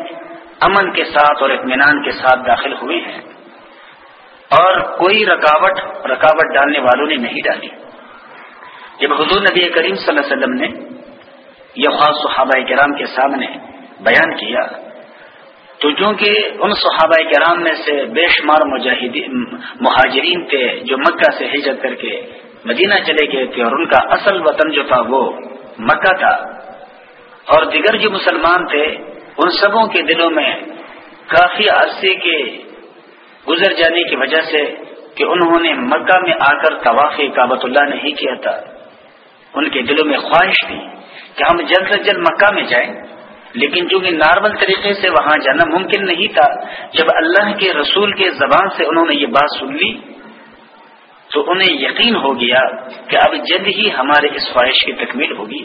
امن کے ساتھ اور اطمینان کے ساتھ داخل ہوئے ہیں۔ اور کوئی رکاوٹ رکاوٹ ڈالنے والوں نے نہیں ڈالی۔ جب حضور نبی کریم صلی اللہ علیہ وسلم نے یہ خواب صحابہ کرام کے سامنے بیان کیا تو چونکہ ان صحابہ کرام میں سے بے شمار مہاجرین تھے جو مکہ سے ہجرت کر کے مدینہ چلے گئے تھے اور ان کا اصل وطن جو تھا وہ مکہ تھا۔ اور دیگر جو مسلمان تھے، ان سبوں کے دلوں میں کافی عرصے کے گزر جانے کی وجہ سے کہ انہوں نے مکہ میں آ کر طواف کابت اللہ نہیں کیا تھا۔ ان کے دلوں میں خواہش تھی کہ ہم جلد سے جلد مکہ میں جائیں۔ لیکن چونکہ نارمل طریقے سے وہاں جانا ممکن نہیں تھا، جب اللہ کے رسول کے زبان سے انہوں نے یہ بات سن لی، تو انہیں یقین ہو گیا کہ اب جلد ہی ہمارے اس خواہش کی تکمیل ہوگی۔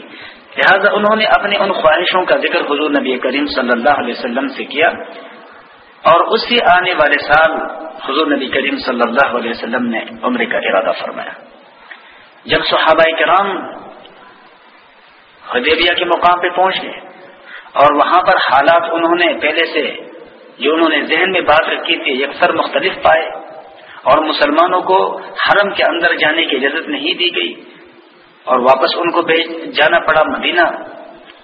لہذا انہوں نے اپنے ان خواہشوں کا ذکر حضور نبی کریم صلی اللہ علیہ وسلم سے کیا۔ اور اس سے آنے والے سال حضور نبی کریم صلی اللہ علیہ وسلم نے عمر کا ارادہ فرمایا۔ جب صحابہ کرام حدیبیہ کے مقام پہ پہنچ گئے اور وہاں پر حالات انہوں نے پہلے سے جو انہوں نے ذہن میں بات رکھی تھی یکسر مختلف پائے اور مسلمانوں کو حرم کے اندر جانے کی اجازت نہیں دی گئی اور واپس ان کو جانا پڑا مدینہ،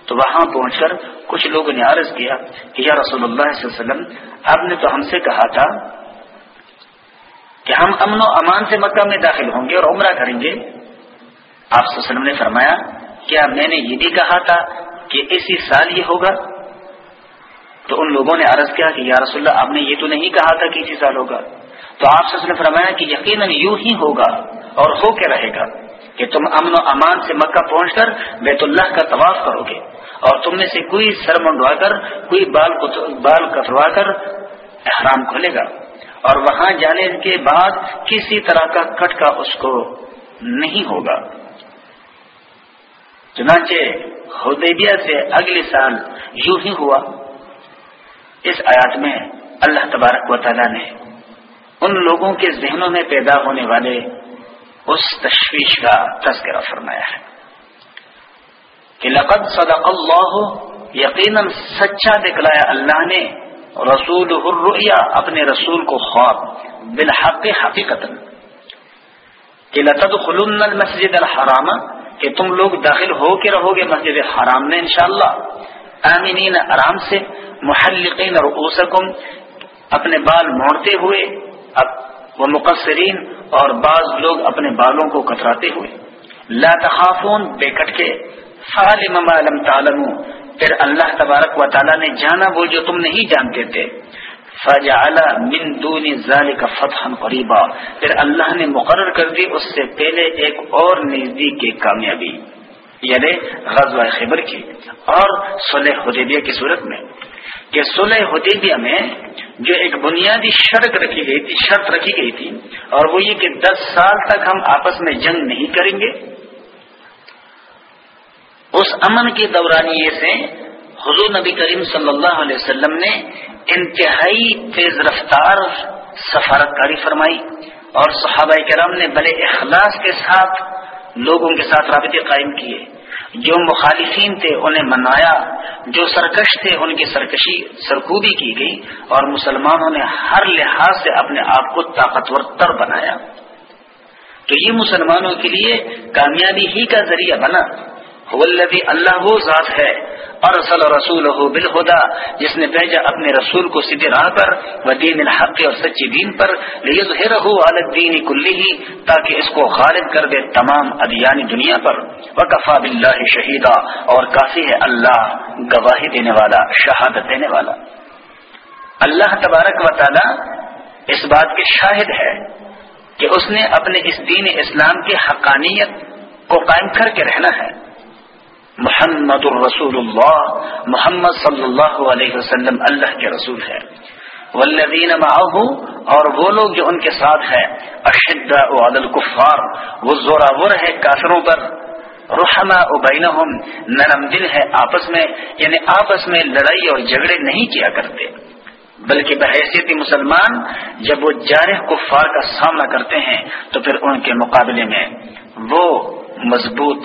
تو وہاں پہنچ کر کچھ لوگوں نے عرض کیا کہ یا رسول اللہ صلی اللہ علیہ وسلم، آپ نے تو ہم سے کہا تھا کہ ہم امن و امان سے مکہ میں داخل ہوں گے اور عمرہ کریں گے۔ آپ وسلم نے فرمایا، کیا میں نے یہ بھی کہا تھا کہ اسی سال یہ ہوگا؟ تو ان لوگوں نے عرض کیا کہ یا رسول اللہ، آپ نے یہ تو نہیں کہا تھا کہ اسی سال ہوگا۔ تو آپ سے اس نے فرمایا کہ یقیناً یوں ہی ہوگا اور ہو کے رہے گا کہ تم امن و امان سے مکہ پہنچ کر بیت اللہ کا طواف کرو گے اور تم میں سے کوئی سر منڈوا کر، کوئی بال بال کتروا کر احرام کھولے گا۔ اور وہاں جانے کے بعد کسی طرح کا کٹ کا اس کو نہیں ہوگا۔ چنانچہ حدیبیہ سے اگلے سال یوں ہی ہوا۔ اس آیات میں اللہ تبارک و تعالی نے ان لوگوں کے ذہنوں میں پیدا ہونے والے اس تشویش کا تذکرہ فرمایا ہے کہ لقد صدق اللہ، یقیناً سچا دکھلایا اللہ نے رسول الریا اپنے رسول کو خواب، بالحق حقیقت کہ لطد خلون المسجد الحرام کہ تم لوگ داخل ہو کے رہو گے مسجد حرام میں انشاءاللہ۔ آمینین آرام سے، محلقین رؤوسکم، اپنے بال موڑتے ہوئے وہ مقصرین اور بعض لوگ اپنے بالوں کو کتراتے ہوئے۔ لا تخافون، بے کٹ کے۔ فعلم ما لم پھر اللہ تبارک و تعالی نے جانا وہ جو تم نہیں جانتے تھے۔ فجعل من دون ذلك فتحا قریبا پھر اللہ نے مقرر کر دی اس سے پہلے ایک اور نزدیک کی کامیابی یعنی غزوہ خبر کی اور صلح حدیبیہ کی صورت میں، کہ صلح حدیبیہ میں جو ایک بنیادی شرط رکھی گئی تھی، شرط رکھی گئی تھی، اور وہ یہ کہ دس سال تک ہم آپس میں جنگ نہیں کریں گے۔ اس امن کے دورانیے سے حضور نبی کریم صلی اللہ علیہ وسلم نے انتہائی تیز رفتار سفارت کاری فرمائی اور صحابہ کرام نے بڑے اخلاص کے ساتھ لوگوں کے ساتھ رابطے قائم کیے۔ جو مخالفین تھے انہیں منایا، جو سرکش تھے ان کی سرکشی، سرکوبی کی گئی اور مسلمانوں نے ہر لحاظ سے اپنے آپ کو طاقتور تر بنایا۔ تو یہ مسلمانوں کے لیے کامیابی ہی کا ذریعہ بنا۔ ولدی اللہ وہ ذات ہے۔ اور رسول رسول بالخدا جس نے بھیجا اپنے رسول کو سیدھے راہ پر و دین الحق اور سچی دین پر الدین کلی ہی تاکہ اس کو خالد کر دے تمام ادیانی دنیا پر۔ وکفا بلّہ شہیدہ اور کافی ہے اللہ گواہی دینے والا، شہادت دینے والا۔ اللہ تبارک و تعالی اس بات کے شاہد ہے کہ اس نے اپنے اس دین اسلام کی حقانیت کو قائم کر کے رہنا ہے۔ محمد الرسول اللہ محمد صلی اللہ علیہ وسلم اللہ کے رسول ہے والذین معه اور وہ لوگ جو ان کے ساتھ ہیں اشد علی الکفار، وہ زوراور ہے کافروں پر۔ رحما بینہم، نرم دل ہے آپس میں یعنی آپس میں لڑائی اور جھگڑے نہیں کیا کرتے۔ بلکہ بحیثیت مسلمان، جب وہ جارح کفار کا سامنا کرتے ہیں، تو پھر ان کے مقابلے میں وہ مضبوط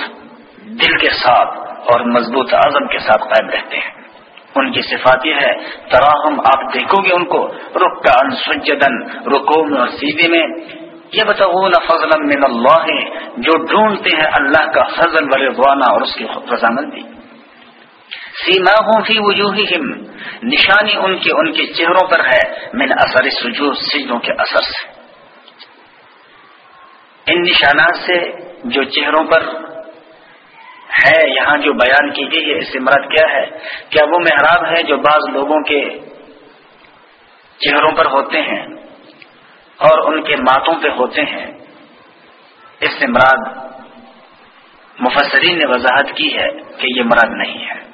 دل کے ساتھ اور مضبوط عزم کے ساتھ قائم رہتے ہیں۔ ان کی صفات یہ ہے، تراہم، آپ دیکھو گے ان کو رکان سجدن رکو میں اور سیدھے میں۔ یہ بتاؤ فضل من اللہ، جو ڈھونڈتے ہیں اللہ کا فضل و رضوانہ اور اس کی رضامندی۔ سیما ہوں فی وجوہ نشانی ان کے ان کے چہروں پر ہے، من اثر سجو سجدوں کے اثر سے۔ ان نشانات سے جو چہروں پر ہے، یہاں جو بیان کی گئی ہے اس سے کیا ہے؟ کیا وہ محراب ہے جو بعض لوگوں کے چہروں پر ہوتے ہیں اور ان کے ماتوں پہ ہوتے ہیں؟ اس سے مراد مفسرین نے وضاحت کی ہے کہ یہ مراد نہیں ہے۔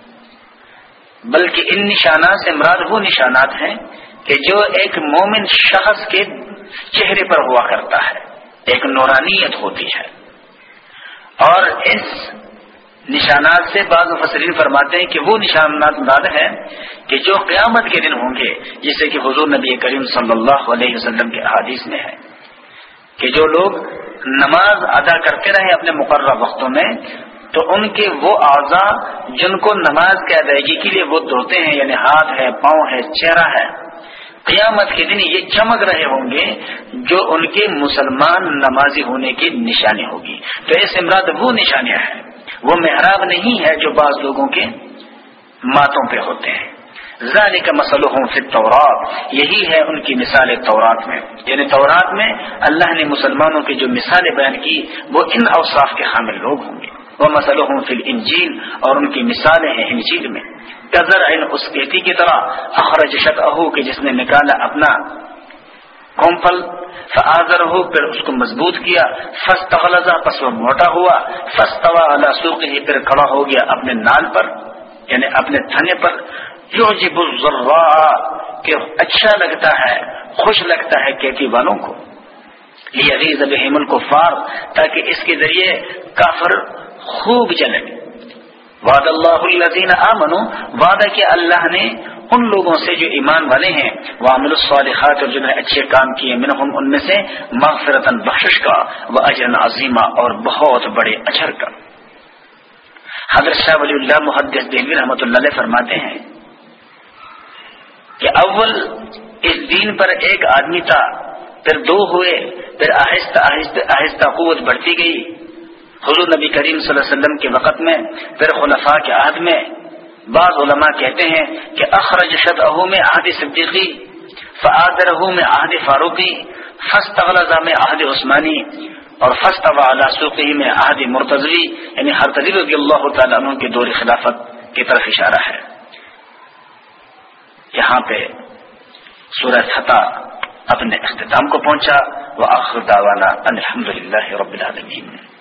بلکہ ان نشانات سے مراد وہ نشانات ہیں کہ جو ایک مومن شخص کے چہرے پر ہوا کرتا ہے، ایک نورانیت ہوتی ہے۔ اور اس نشانات سے بعض مفسرین فرماتے ہیں کہ وہ نشانات مراد ہیں کہ جو قیامت کے دن ہوں گے جسے کہ حضور نبی کریم صلی اللہ علیہ وسلم کے حادث میں ہے کہ جو لوگ نماز ادا کرتے رہے اپنے مقررہ وقتوں میں، تو ان کے وہ اعضاء جن کو نماز کی ادائیگی کے لیے وہ دھوتے ہیں یعنی ہاتھ ہے، پاؤں ہے، چہرہ ہے، قیامت کے دن یہ چمک رہے ہوں گے جو ان کے مسلمان نمازی ہونے کی نشانی ہوگی۔ تو اس امراد وہ نشانیاں ہیں۔ وہ محراب نہیں ہے جو بعض لوگوں کے ماتوں پہ ہوتے ہیں۔ ذالی کا مسلح پھر تورات یہی ہے ان کی مثال تورات میں۔ یعنی تورات میں اللہ نے مسلمانوں کی جو مثالیں بیان کی، وہ ان اوصاف کے حامل لوگ ہوں گے۔ وہ مسلح فی انجیل اور ان کی مثالیں ہیں انجیل میں۔ قدر اس کھیتی کی طرح، اخرج شک اہو کہ جس نے نکالا اپنا کومفل فآذر ہو پھر اس کو مضبوط کیا فس پس وہ موٹا ہوا فس توا اللہ سوکھ ہی پھر کھڑا ہو گیا اپنے نال پر یعنی اپنے تھنے پر۔ جو جبکہ اچھا لگتا ہے، خوش لگتا ہے کیتی والوں کو۔ یہ عزیز اب کو تاکہ اس کے ذریعے کافر خوب چلے وعد اللہ الزین آمنو وعدہ کہ اللہ نے ان لوگوں سے جو ایمان والے ہیں وہ عامل الصالحات اور جنہوں نے اچھے کام کیے، منہم ان میں سے مغفرت بخش کا وہ اجرن عظیمہ اور بہت بڑے اچھر کا۔ حضرت شاہ ولی اللہ محدث دہلی رحمۃ اللہ علیہ فرماتے ہیں کہ اول اس دین پر ایک آدمی تھا، پھر دو ہوئے، پھر آہستہ آہستہ آہستہ قوت بڑھتی گئی۔ حضور نبی کریم صلی اللہ علیہ وسلم کے وقت میں، پھر خلفاء کے عہد میں بعض علماء کہتے ہیں کہ اخرج شد اہو میں عہد صدیقی فعاد رہو میں عہد فاروقی فسط اغلزہ میں عہد عثمانی اور فسط سوقی میں عہد مرتضوی یعنی ہر رضی اللہ تعالیٰ عنہ کے دور خلافت کی طرف اشارہ ہے۔ یہاں پہ سورہ فتح اپنے اختتام کو پہنچا وہ آخر داوانا الحمد للہ رب العالمین۔